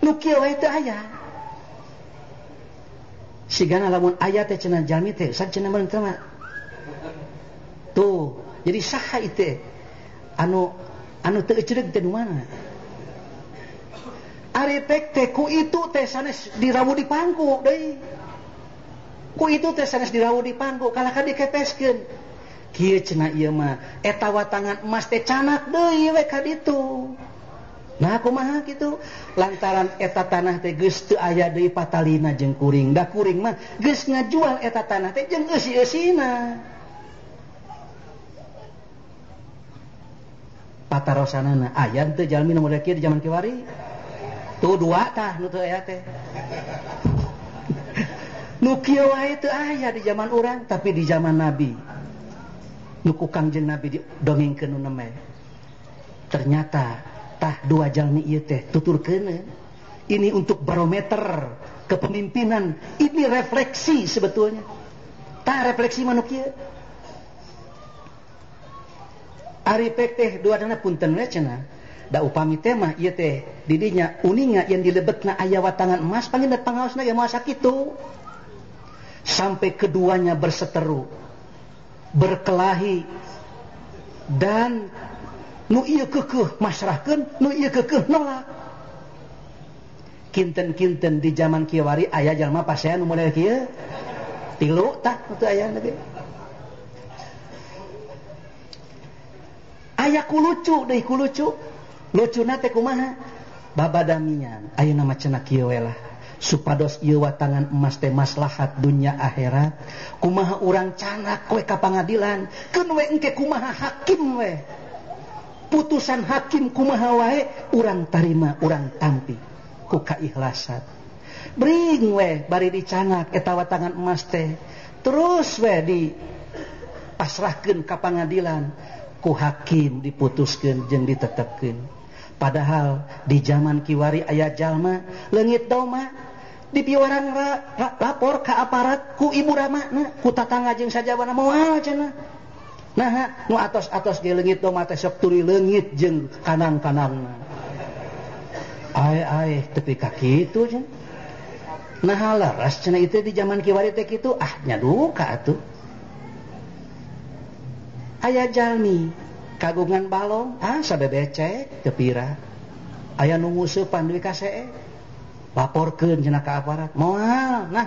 Nukil wae teu aya. Sigana lamun aya teh cenah jalmi teh cenah meureun jadi saha itu anu anu teu cereg teh mana aritekku itu tes dirawu di pangku deui. Ku itu tes dirawu di dipangku kalah mah etawa watangan emas teh canak itu Nah aku maha gitu lantaran eta tanah teh teu aya deui patalina jeung kuring. Da kuring mah geus ngajual eta tanah teh jeung eusi-eusina. Patarosanana aya teu jalmi nu kieu di zaman kiwari. Tuh dua tah nu teu aya teh? Nu kieu wae teu aya di zaman urang tapi di zaman nabi. Nu ku kangjeng nabi dongengkeun nu ternyata tah dua jalmi ieu teh tuturkeun ini untuk barometer kepemimpinan. Ini refleksi sebetulnya. Tah refleksi manuk ieu. Ari pek teh dua dana punten we cenah da upami teh mah ieu teh didinya uninga yang dilebetna aya watangan emas pangindat pangaosna ge moal sakitu sampai keduanya berseteru berkelahi dan nu iya kekeh masrahkan nu iya kekeh nolak. Kinten-kinten di zaman kiwari ayah jalma pasean model kia tilu tak itu ayah lagi ayah kulucu deh kulucu lucu mana babadamian Ayo nama lah. supados Iwa tangan emas teh maslahat dunya akhirat. Kumaha urang canak koe ka pangadilan? Kenwe engke kumaha hakim we. Putusan hakim kumaha wae? Urang tarima urang tampi. Ku kaikhlasan. Bring we bari dicanak etawa tangan emas teh. Terus we di pasrahkeun ka pangadilan. Ku hakim diputuskeun jeung ditetepkeun. padahal di zaman Kiwari ayat Jalma legit doma ra lapor ke aparatku Ibu Ramana kutatangajeng saja moal mual nah nu atos atas dia legit doma sok turi legit jeng kanang kanang ay ay tepi kaki itu cina nah laras cina itu di zaman Kiwari teh itu ahnya duka atuh. Ayat Jalmi kagungan balong? Asa sabebecek kepira aya nu ngusupan duwi ka laporkeun cenah ka aparat. Moal nah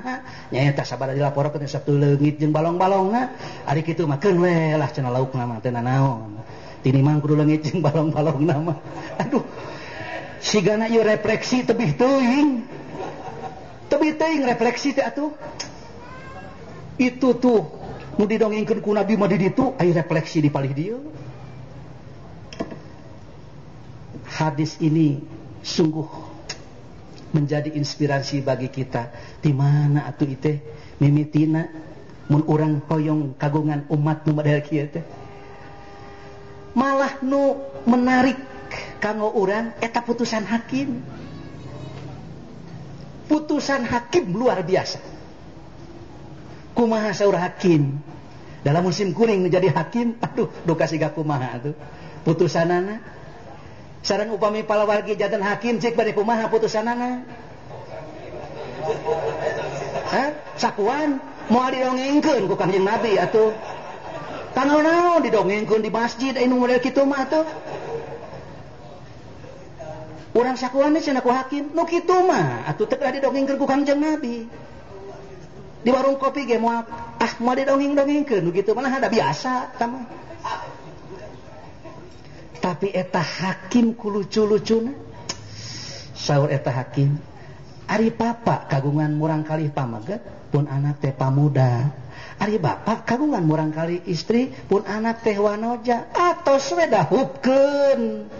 nya eta sabada dilaporkeun sabtu leungit jeung balong-balongna ari kitu mah keun we lah cenah laukna mah teu naon. Tini mang kudu leungit jeung balong-balongna mah aduh sigana ieu refleksi tebih teuing. Tebih teuing refleksi teh atuh. Itu tuh nu didongengkeun ku nabi mah di ditu aya refleksi di palih dieu. Hadis ini sungguh menjadi inspirasi bagi kita. Di mana atuh mimitina mun urang hoyong kagungan umat nu model kieu teh. Malah nu menarik kanggo urang eta putusan hakim. Putusan hakim luar biasa. Kumaha saur hakim? Dalam musim kuning menjadi hakim aduh do kasih kumaha atuh. Putusanana saran upami palawargi jadan hakim cek bade kumaha putusanana Hah? Sakuan mau didongengkeun ku Kanjeng Nabi atuh. Tanaon-naon didongengkeun di masjid eh, anu model kitu mah atuh. Urang sakuan cenah ku hakim nu kitu mah atuh teu didongengkeun ku Kanjeng Nabi. Di warung kopi ge moal ah mau didongeng-dongengkeun nu kitu mah ada biasa tamah. tapi eta hakim kulucu-lucuna sahur eta hakim Ari papa kagungan murang kali pamaget pun anak teh pamuda. Ari bapak kagungan murang kali istri pun anak teh wanoja. Atau sweda hubkeun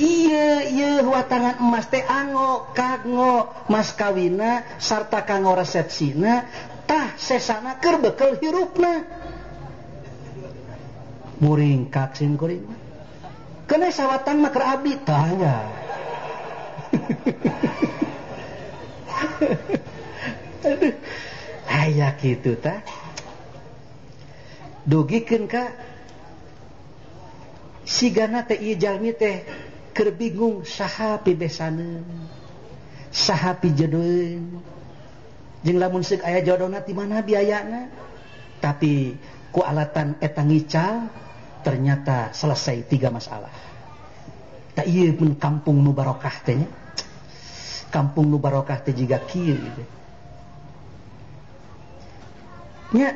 iya iya watangan emas teh ango kago mas kawina sarta kanggo resepsina tah sesana keur bekel hirupna. Muring kaksin kuring kena sawwatan maka Abi tanya. Aya gitu ta dugikan Ka? Sigana Tjalmi teh kerbingung saha pibesanen saha pijedoen jeung lamun seuk aya jodona di mana biayana? Tapi kualatan etangical ternyata selesai tiga masalah. Tak iya pun kampung nu barokah tehnya kampung nu barokah teh juga kieu gitu. Nya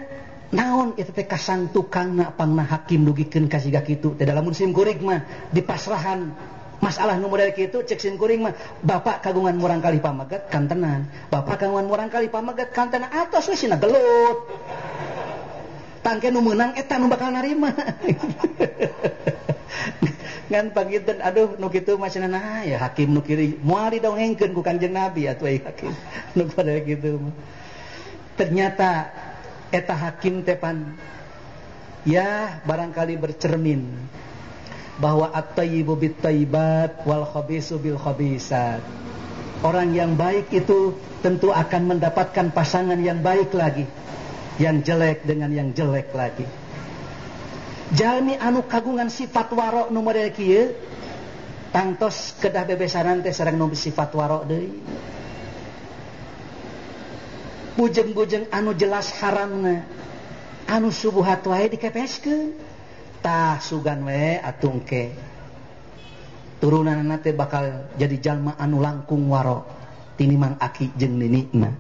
naon itu teh kasang tukang nak pangna hakim nugikeun ka siga kitu? Teh dalam musim kuring mah masalah nu model kitu cek sim kuring mah bapak kagungan murang kali pamagat kan tenan bapak kagungan murang kali pamagat kan tenan atos we sina gelut tangke nu meunang eta nu bakal narima ngan pangitan aduh nu kitu mah nah ya hakim nu kiri moal didongengkeun ku kanjeng nabi atuh ai hakim nu pada kitu ternyata eta hakim tepan ya barangkali bercermin bahwa at-tayyibu bit-tayyibat wal khabisu bil khabisat. Orang yang baik itu tentu akan mendapatkan pasangan yang baik lagi. yang jelek dengan yang jelek lagi. Jalmi anu kagungan sifat warok model kieu tangtos kedah bebesanan teh sareng nu sifat warok deui. Bujeng-bujeng anu jelas haramna anu subuhat wae dikepeskeun. Tah sugan we atungke turunan teh bakal jadi jalma anu langkung waro tinimang aki jeung ninikna.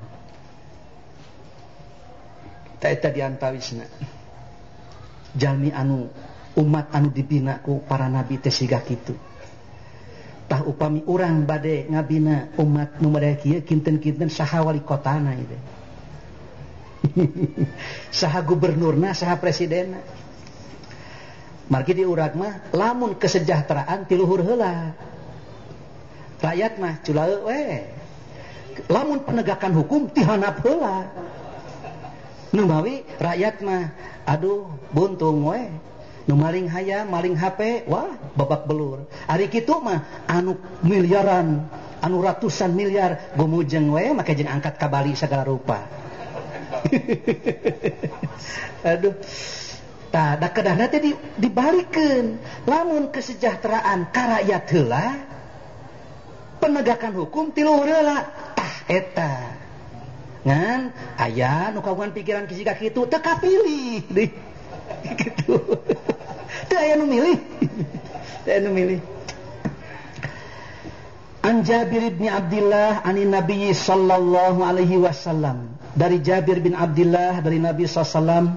diantawisna jalmi anu umat anu dibinaku para nabi tesiga itutah upami urang bade ngabina umat kinten-kinten saha wali kotana saha gubernurna saha presidenna margi di uragmah lamun kesejahteraan tiluhur heula. rakyat mah cula we eh, lamun penegakan hukum tihanap heula. Nubawi rakyat mah aduh buntung we. Nu maling haya maling HP wah babak belur. Ari kitu mah anu miliaran anu ratusan miliar. Gumujeng we make jeung angkat ka Bali segala rupa. Aduh. Tah da kedahna teh di, dibalikeun lamun kesejahteraan ka rakyat heula penegakan hukum tilu heula tah eta. Ngan nu kagungan pikiran kapilih deui kitu teu aya nu milih. Milih. An Jabir bin Abdullah anin Nabi sallallahu alaihi wasallam. Dari Jabir bin Abdullah dari Nabi sallallahu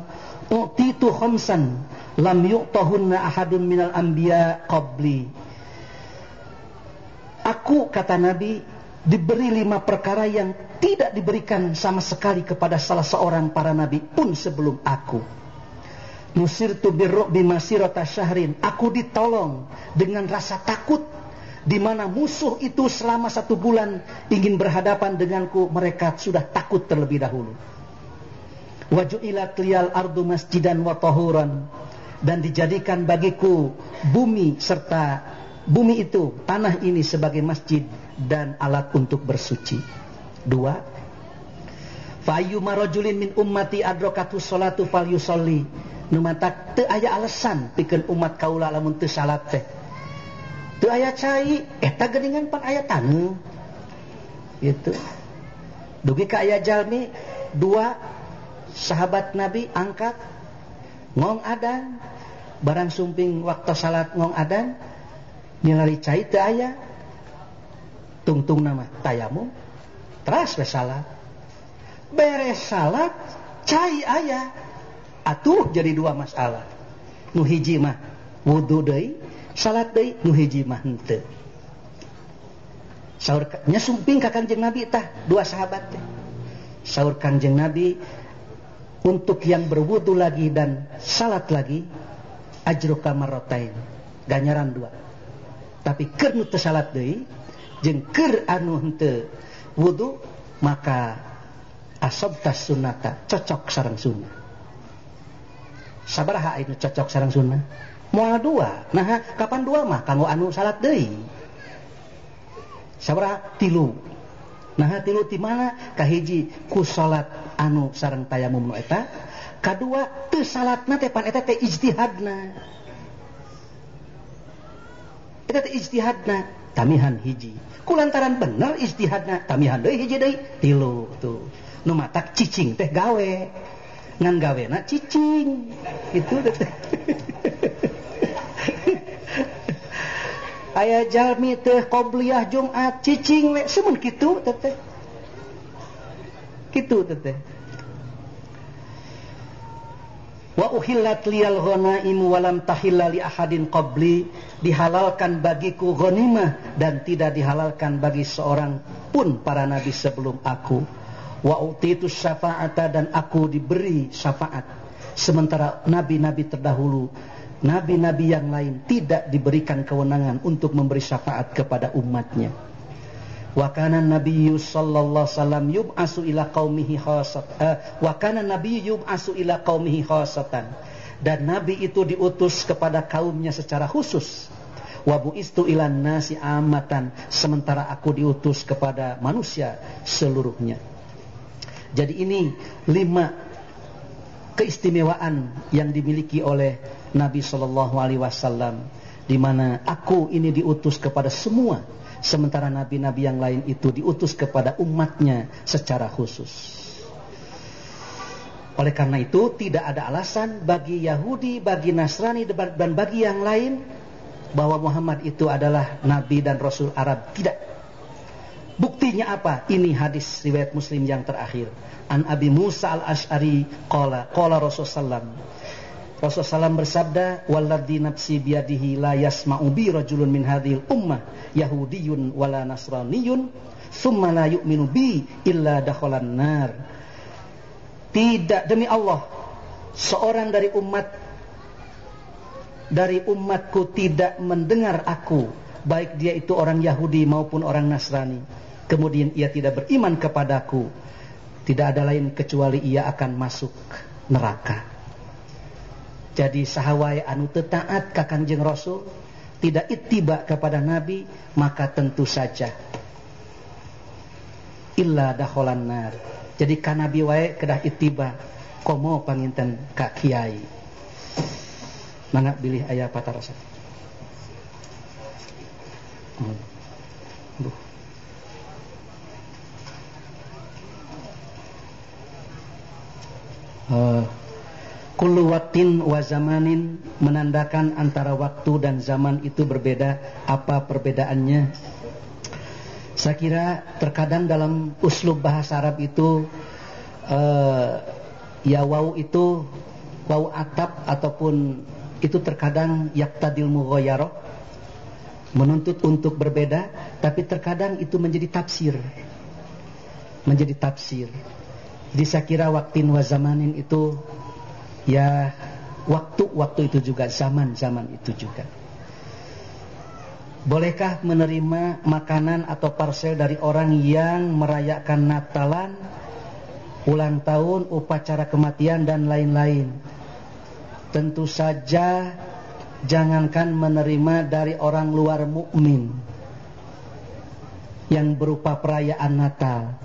Utitu khamsan lam yu'tahunna ahadun minal anbiya qabli. Aku kata Nabi diberi lima perkara yang tidak diberikan sama sekali kepada salah seorang para nabi pun sebelum aku. Nusirtu birru'bi masirata syahrin. Aku ditolong dengan rasa takut di mana musuh itu selama satu bulan ingin berhadapan denganku mereka sudah takut terlebih dahulu waju'ilat liyal ardu masjidan tahuran dan dijadikan bagiku bumi serta bumi itu tanah ini sebagai masjid dan alat untuk bersuci. Dua fa ayyuma rajulin min ummati adrakatu salatu falyusalli. Nu mata teu aya alasan pikeun umat kaula lamun teu salat teh. Teu aya cai eta geuningan pan aya tanu. Gitu. Dugi ka aya jalmi. Dua sahabat Nabi angkat ngong adan. Barang sumping waktu salat ngong adan nilari cai teu aya tungtung nama tayamum teras we salat. Beres salat cai aya. Atuh jadi dua masalah. Nu hiji mah wudu deui salat deui nu hiji mah henteu. Saur nya sumping ka Kanjeng Nabi tah dua sahabat teh. Saur Kanjeng Nabi untuk yang berwudu lagi dan salat lagi ajruka marratain ganjaran dua. Tapi keur nu teu salat deui jengker anu henteu. Wudu maka asabta sunnata cocok sareng sunnah. Sabaraha anu cocok sareng sunnah? Moal dua. Nah kapan dua mah? Kanggo anu salat deui. Sabaraha tilu. Nah tilu ti mana? Kahiji ku salat anu sarang tayamum nu eta. Kadua teu salatna teh pan eta teh ijtihadna. Eta teh ijtihadna. tamihan hiji. Kulantaran bener istihadna tamihan deui hiji deui tilu tuh. Nu matak cicing teh gawe. Ngan gawena cicing. Itu teh aya jalmi teh qobliyah Jumat cicing we. Semun kitu teh kitu teh. Wa uhillat liyal ghanaimu walam tahilla li ahadin qabli dihalalkan bagiku ghanimah dan tidak dihalalkan bagi seorang pun para nabi sebelum aku. Wa utitu syafa'ata dan aku diberi syafaat. Sementara nabi-nabi terdahulu, nabi-nabi yang lain tidak diberikan kewenangan untuk memberi syafaat kepada umatnya. Wa kana nabiyyu sallallahu wasallam yub'asu ila qaumihi khassat. Uh, wa kana nabiyyu yub'asu ila qaumihi khassatan. Dan nabi itu diutus kepada kaumnya secara khusus. Wa bu'istu ila nasi amatan sementara aku diutus kepada manusia seluruhnya. Jadi ini lima keistimewaan yang dimiliki oleh Nabi sallallahu alaihi wasallam di mana aku ini diutus kepada semua Sementara nabi-nabi yang lain itu diutus kepada umatnya secara khusus. Oleh karena itu tidak ada alasan bagi Yahudi, bagi Nasrani dan bagi yang lain bahwa Muhammad itu adalah nabi dan rasul Arab. Tidak. Buktinya apa? Ini hadis riwayat Muslim yang terakhir. An Abi Musa al-Ash'ari qala qala Rasulullah Rasulullah SAW bersabda, "Walladzi nafsi biyadihi la yasma'u bi rajulun min hadhil ummah yahudiyun wala nasraniyun thumma la yu'minu bi illa dakhalan nar." Tidak demi Allah, seorang dari umat dari umatku tidak mendengar aku, baik dia itu orang Yahudi maupun orang Nasrani. Kemudian ia tidak beriman kepadaku. Tidak ada lain kecuali ia akan masuk neraka. Jadi sahawai anu tetaat ka Kanjeng Rasul tidak ittiba kepada Nabi maka tentu saja illa dakhalan nar. Jadi ka Nabi wae kedah ittiba komo panginten ka kiai. Mangga bilih aya patarasa. Hmm. Uh, Kullu waktin wa zamanin menandakan antara waktu dan zaman itu berbeda. Apa perbedaannya? Saya kira terkadang dalam uslub bahasa Arab itu uh, ya wau itu wau atap ataupun itu terkadang yaktadil mughayyarah menuntut untuk berbeda tapi terkadang itu menjadi tafsir menjadi tafsir jadi saya kira waktin wa zamanin itu ya waktu-waktu itu juga zaman-zaman itu juga Bolehkah menerima makanan atau parsel dari orang yang merayakan Natalan, ulang tahun, upacara kematian dan lain-lain? Tentu saja jangankan menerima dari orang luar mukmin yang berupa perayaan Natal.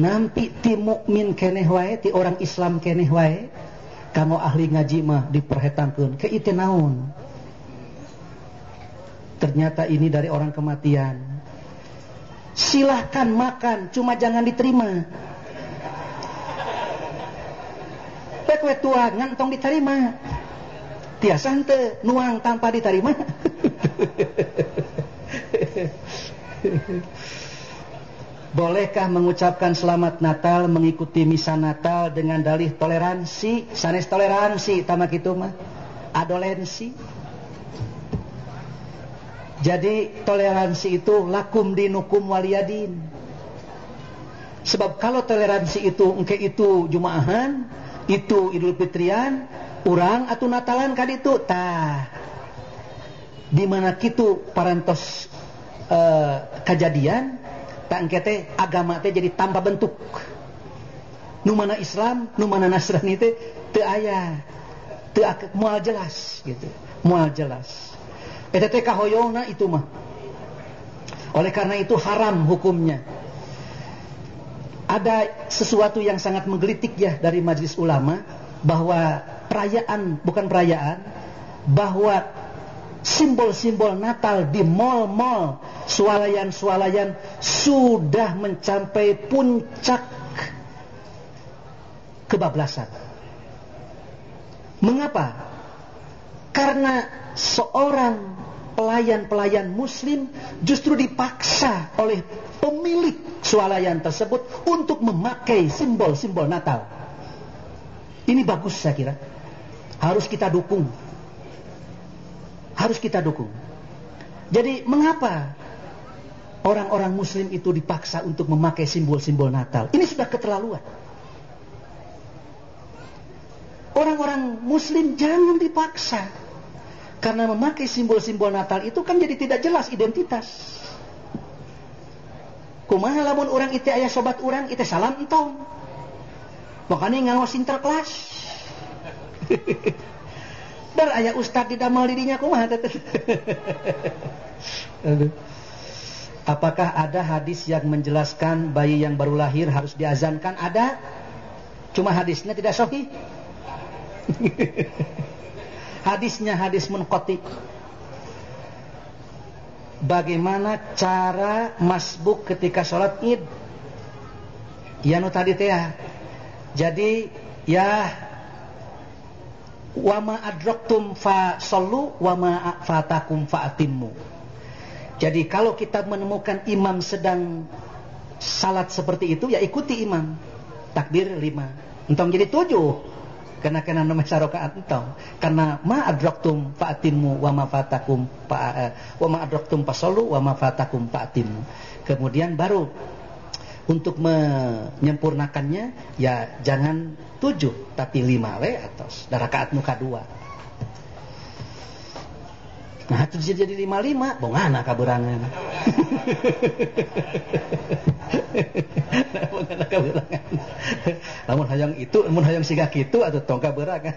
Nampi ti mukmin keneh wae, ti orang Islam keneh wae kamu ahli ngaji mah diperhetakan ke itu naon? Ternyata ini dari orang kematian. Silahkan makan cuma jangan diterima. Pekwe tua ngantong diterima. Tiasa ente nuang tanpa diterima Bolehkah mengucapkan selamat Natal mengikuti misa Natal dengan dalih toleransi? Sanes toleransi tamak itu mah. Adolensi. Jadi toleransi itu lakum dinukum waliyadin. Sebab kalau toleransi itu engke itu Jumaahan, itu Idul Fitrian, urang atau Natalan kan itu tah. Di mana kitu parantos uh, kejadian tak engke agama teh jadi tambah bentuk. Nu mana Islam nu mana Nasrani teh teu aya teu moal jelas gitu. Moal jelas. Eta teh kahoyongna itu mah. Oleh karena itu haram hukumnya. Ada sesuatu yang sangat menggelitik ya dari majlis ulama bahwa perayaan bukan perayaan bahwa simbol-simbol Natal di mal-mal swalayan-swalayan sudah mencapai puncak kebablasan. Mengapa? Karena seorang pelayan-pelayan muslim justru dipaksa oleh pemilik swalayan tersebut untuk memakai simbol-simbol Natal. Ini bagus saya kira. Harus kita dukung. Harus kita dukung. Jadi mengapa orang-orang muslim itu dipaksa untuk memakai simbol-simbol Natal? Ini sudah keterlaluan. Orang-orang muslim jangan dipaksa. Karena memakai simbol-simbol Natal itu kan jadi tidak jelas identitas. Kumaha lamun orang itu ayah sobat orang itu salam entong. Makanya ngawas interkelas. Dan ayah ustad di damal dirinya kumaha Apakah ada hadis yang menjelaskan bayi yang baru lahir harus diazankan? Ada. Cuma hadisnya tidak sahih. Hadisnya hadis munqati. Bagaimana cara masbuk ketika sholat id? Ya nu tadi teh ya. Jadi ya wama adraktum fa sallu wama fatakum fa atimmu. Jadi kalau kita menemukan imam sedang salat seperti itu ya ikuti imam. Takbir lima. Entong jadi tujuh karena kena nama sarokaat entong karena ma adraktum fa'atimu wa ma fatakum fa uh, wa ma adraktum fasallu wa ma fatakum fa'atimu kemudian baru untuk menyempurnakannya ya jangan tujuh tapi lima we atas darakaat muka dua Nah, itu jadi lima lima, bongana kaburangan. bongana kaburangan. Namun hayang itu, namun hayang siga gitu atau tong kaburangan.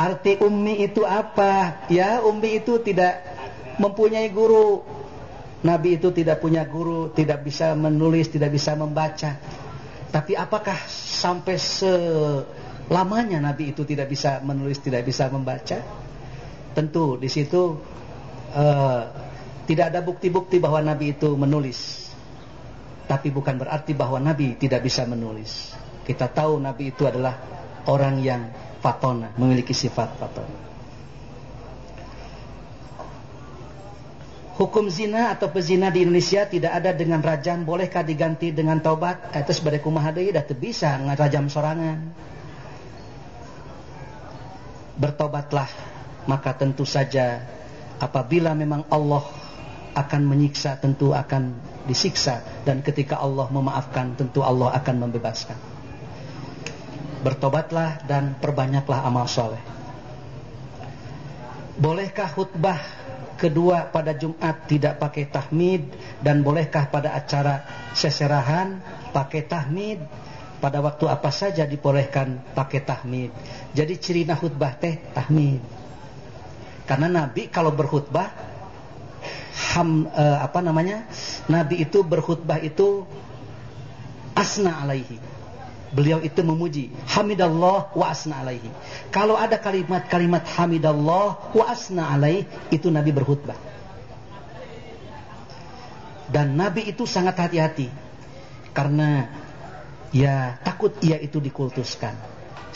Arti ummi itu apa? Ya, ummi itu tidak mempunyai guru. Nabi itu tidak punya guru, tidak bisa menulis, tidak bisa membaca. Tapi apakah sampai se lamanya Nabi itu tidak bisa menulis, tidak bisa membaca. Tentu di situ uh, tidak ada bukti-bukti bahwa Nabi itu menulis. Tapi bukan berarti bahwa Nabi tidak bisa menulis. Kita tahu Nabi itu adalah orang yang fatona, memiliki sifat fatona. Hukum zina atau pezina di Indonesia tidak ada dengan rajam, bolehkah diganti dengan taubat? Itu sebagai kumaha deui? Dah bisa ngarajam sorangan. Bertobatlah maka tentu saja apabila memang Allah akan menyiksa tentu akan disiksa. Dan ketika Allah memaafkan tentu Allah akan membebaskan. Bertobatlah dan perbanyaklah amal soleh. Bolehkah khutbah kedua pada Jumat tidak pakai tahmid dan bolehkah pada acara seserahan pakai tahmid pada waktu apa saja dibolehkan pakai tahmid. Jadi ciri khutbah teh tahmid. Karena Nabi kalau berkhutbah ham uh, apa namanya? Nabi itu berkhutbah itu asna alaihi. Beliau itu memuji hamidallah wa asna alaihi. Kalau ada kalimat-kalimat hamidallah wa asna alaihi itu Nabi berkhutbah. Dan Nabi itu sangat hati-hati karena ya takut ia itu dikultuskan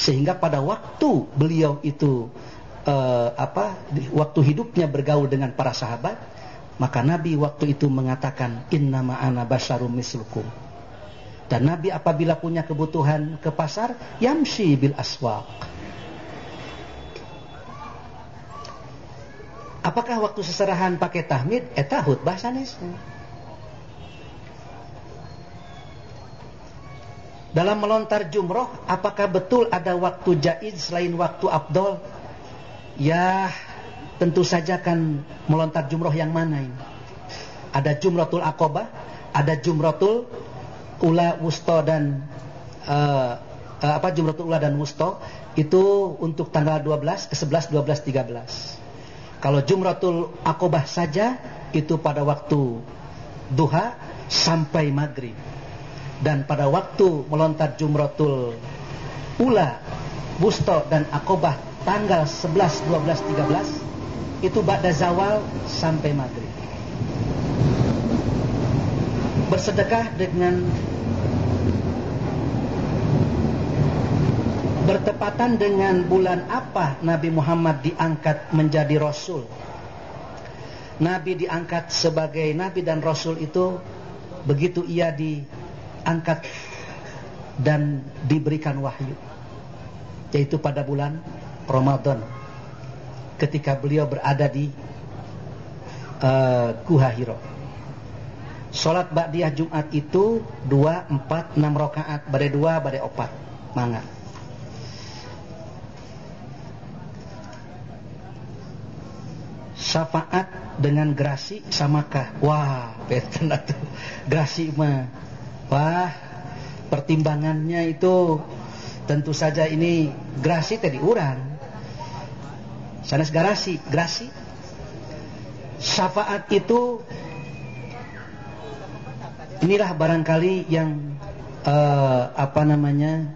sehingga pada waktu beliau itu uh, apa waktu hidupnya bergaul dengan para sahabat maka Nabi waktu itu mengatakan innama ana basyarum mislukum dan Nabi apabila punya kebutuhan ke pasar yamshi bil aswaq Apakah waktu seserahan pakai tahmid? Etahut bahasa sanesna. Dalam melontar jumroh, apakah betul ada waktu jaiz selain waktu abdol? Ya, tentu saja kan melontar jumroh yang mana ini? Ada jumrotul akobah, ada jumrotul ula wusto dan uh, uh, apa jumrotul ula dan wusto itu untuk tanggal 12 ke 11 12 13. Kalau jumrotul akobah saja itu pada waktu duha sampai maghrib dan pada waktu melontar jumratul ula, busto dan akobah tanggal 11, 12, 13 itu ba'da zawal sampai maghrib. Bersedekah dengan bertepatan dengan bulan apa Nabi Muhammad diangkat menjadi Rasul? Nabi diangkat sebagai Nabi dan Rasul itu begitu ia diangkat dan diberikan wahyu yaitu pada bulan Ramadan ketika beliau berada di uh, Salat Ba'diyah Jumat itu 2, 4, 6 rakaat badai 2, badai 4 mangga syafaat dengan grasi samakah? Wah, beten itu. Grasi mah. Wah, pertimbangannya itu tentu saja ini grasi tadi urang. Sanes garasi, grasi. Syafaat itu inilah barangkali yang uh, apa namanya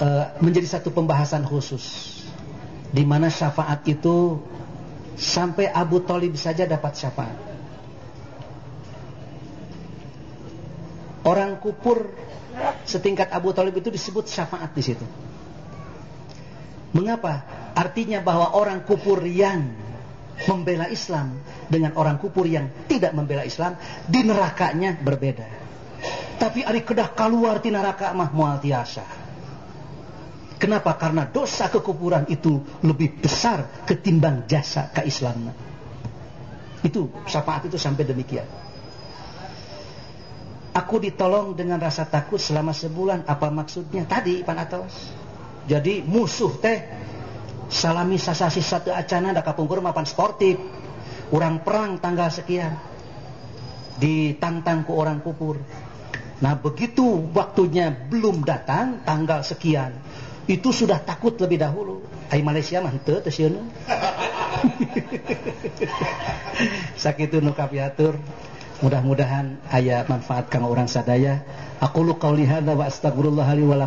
uh, menjadi satu pembahasan khusus di mana syafaat itu Sampai Abu Talib saja dapat syafaat. Orang kupur setingkat Abu Talib itu disebut syafaat di situ. Mengapa? Artinya bahwa orang kupur yang membela Islam dengan orang kupur yang tidak membela Islam di nerakanya berbeda. Tapi ari kedah keluar di neraka mah mual tiasa. Kenapa? Karena dosa kekufuran itu lebih besar ketimbang jasa keislaman. Itu syafaat itu sampai demikian. Aku ditolong dengan rasa takut selama sebulan. Apa maksudnya? Tadi Pak Atos. Jadi musuh teh salami sasasi satu acana ada kapungkur mapan sportif. Orang perang tanggal sekian. Ditantang ke orang kupur. Nah begitu waktunya belum datang tanggal sekian itu sudah takut lebih dahulu. Hai Malaysia mah teu teu sieun. Sakitu nu kapiatur. Mudah-mudahan aya manfaat kang orang sadaya. Aku lu qauli hadza wa astagfirullah li wa.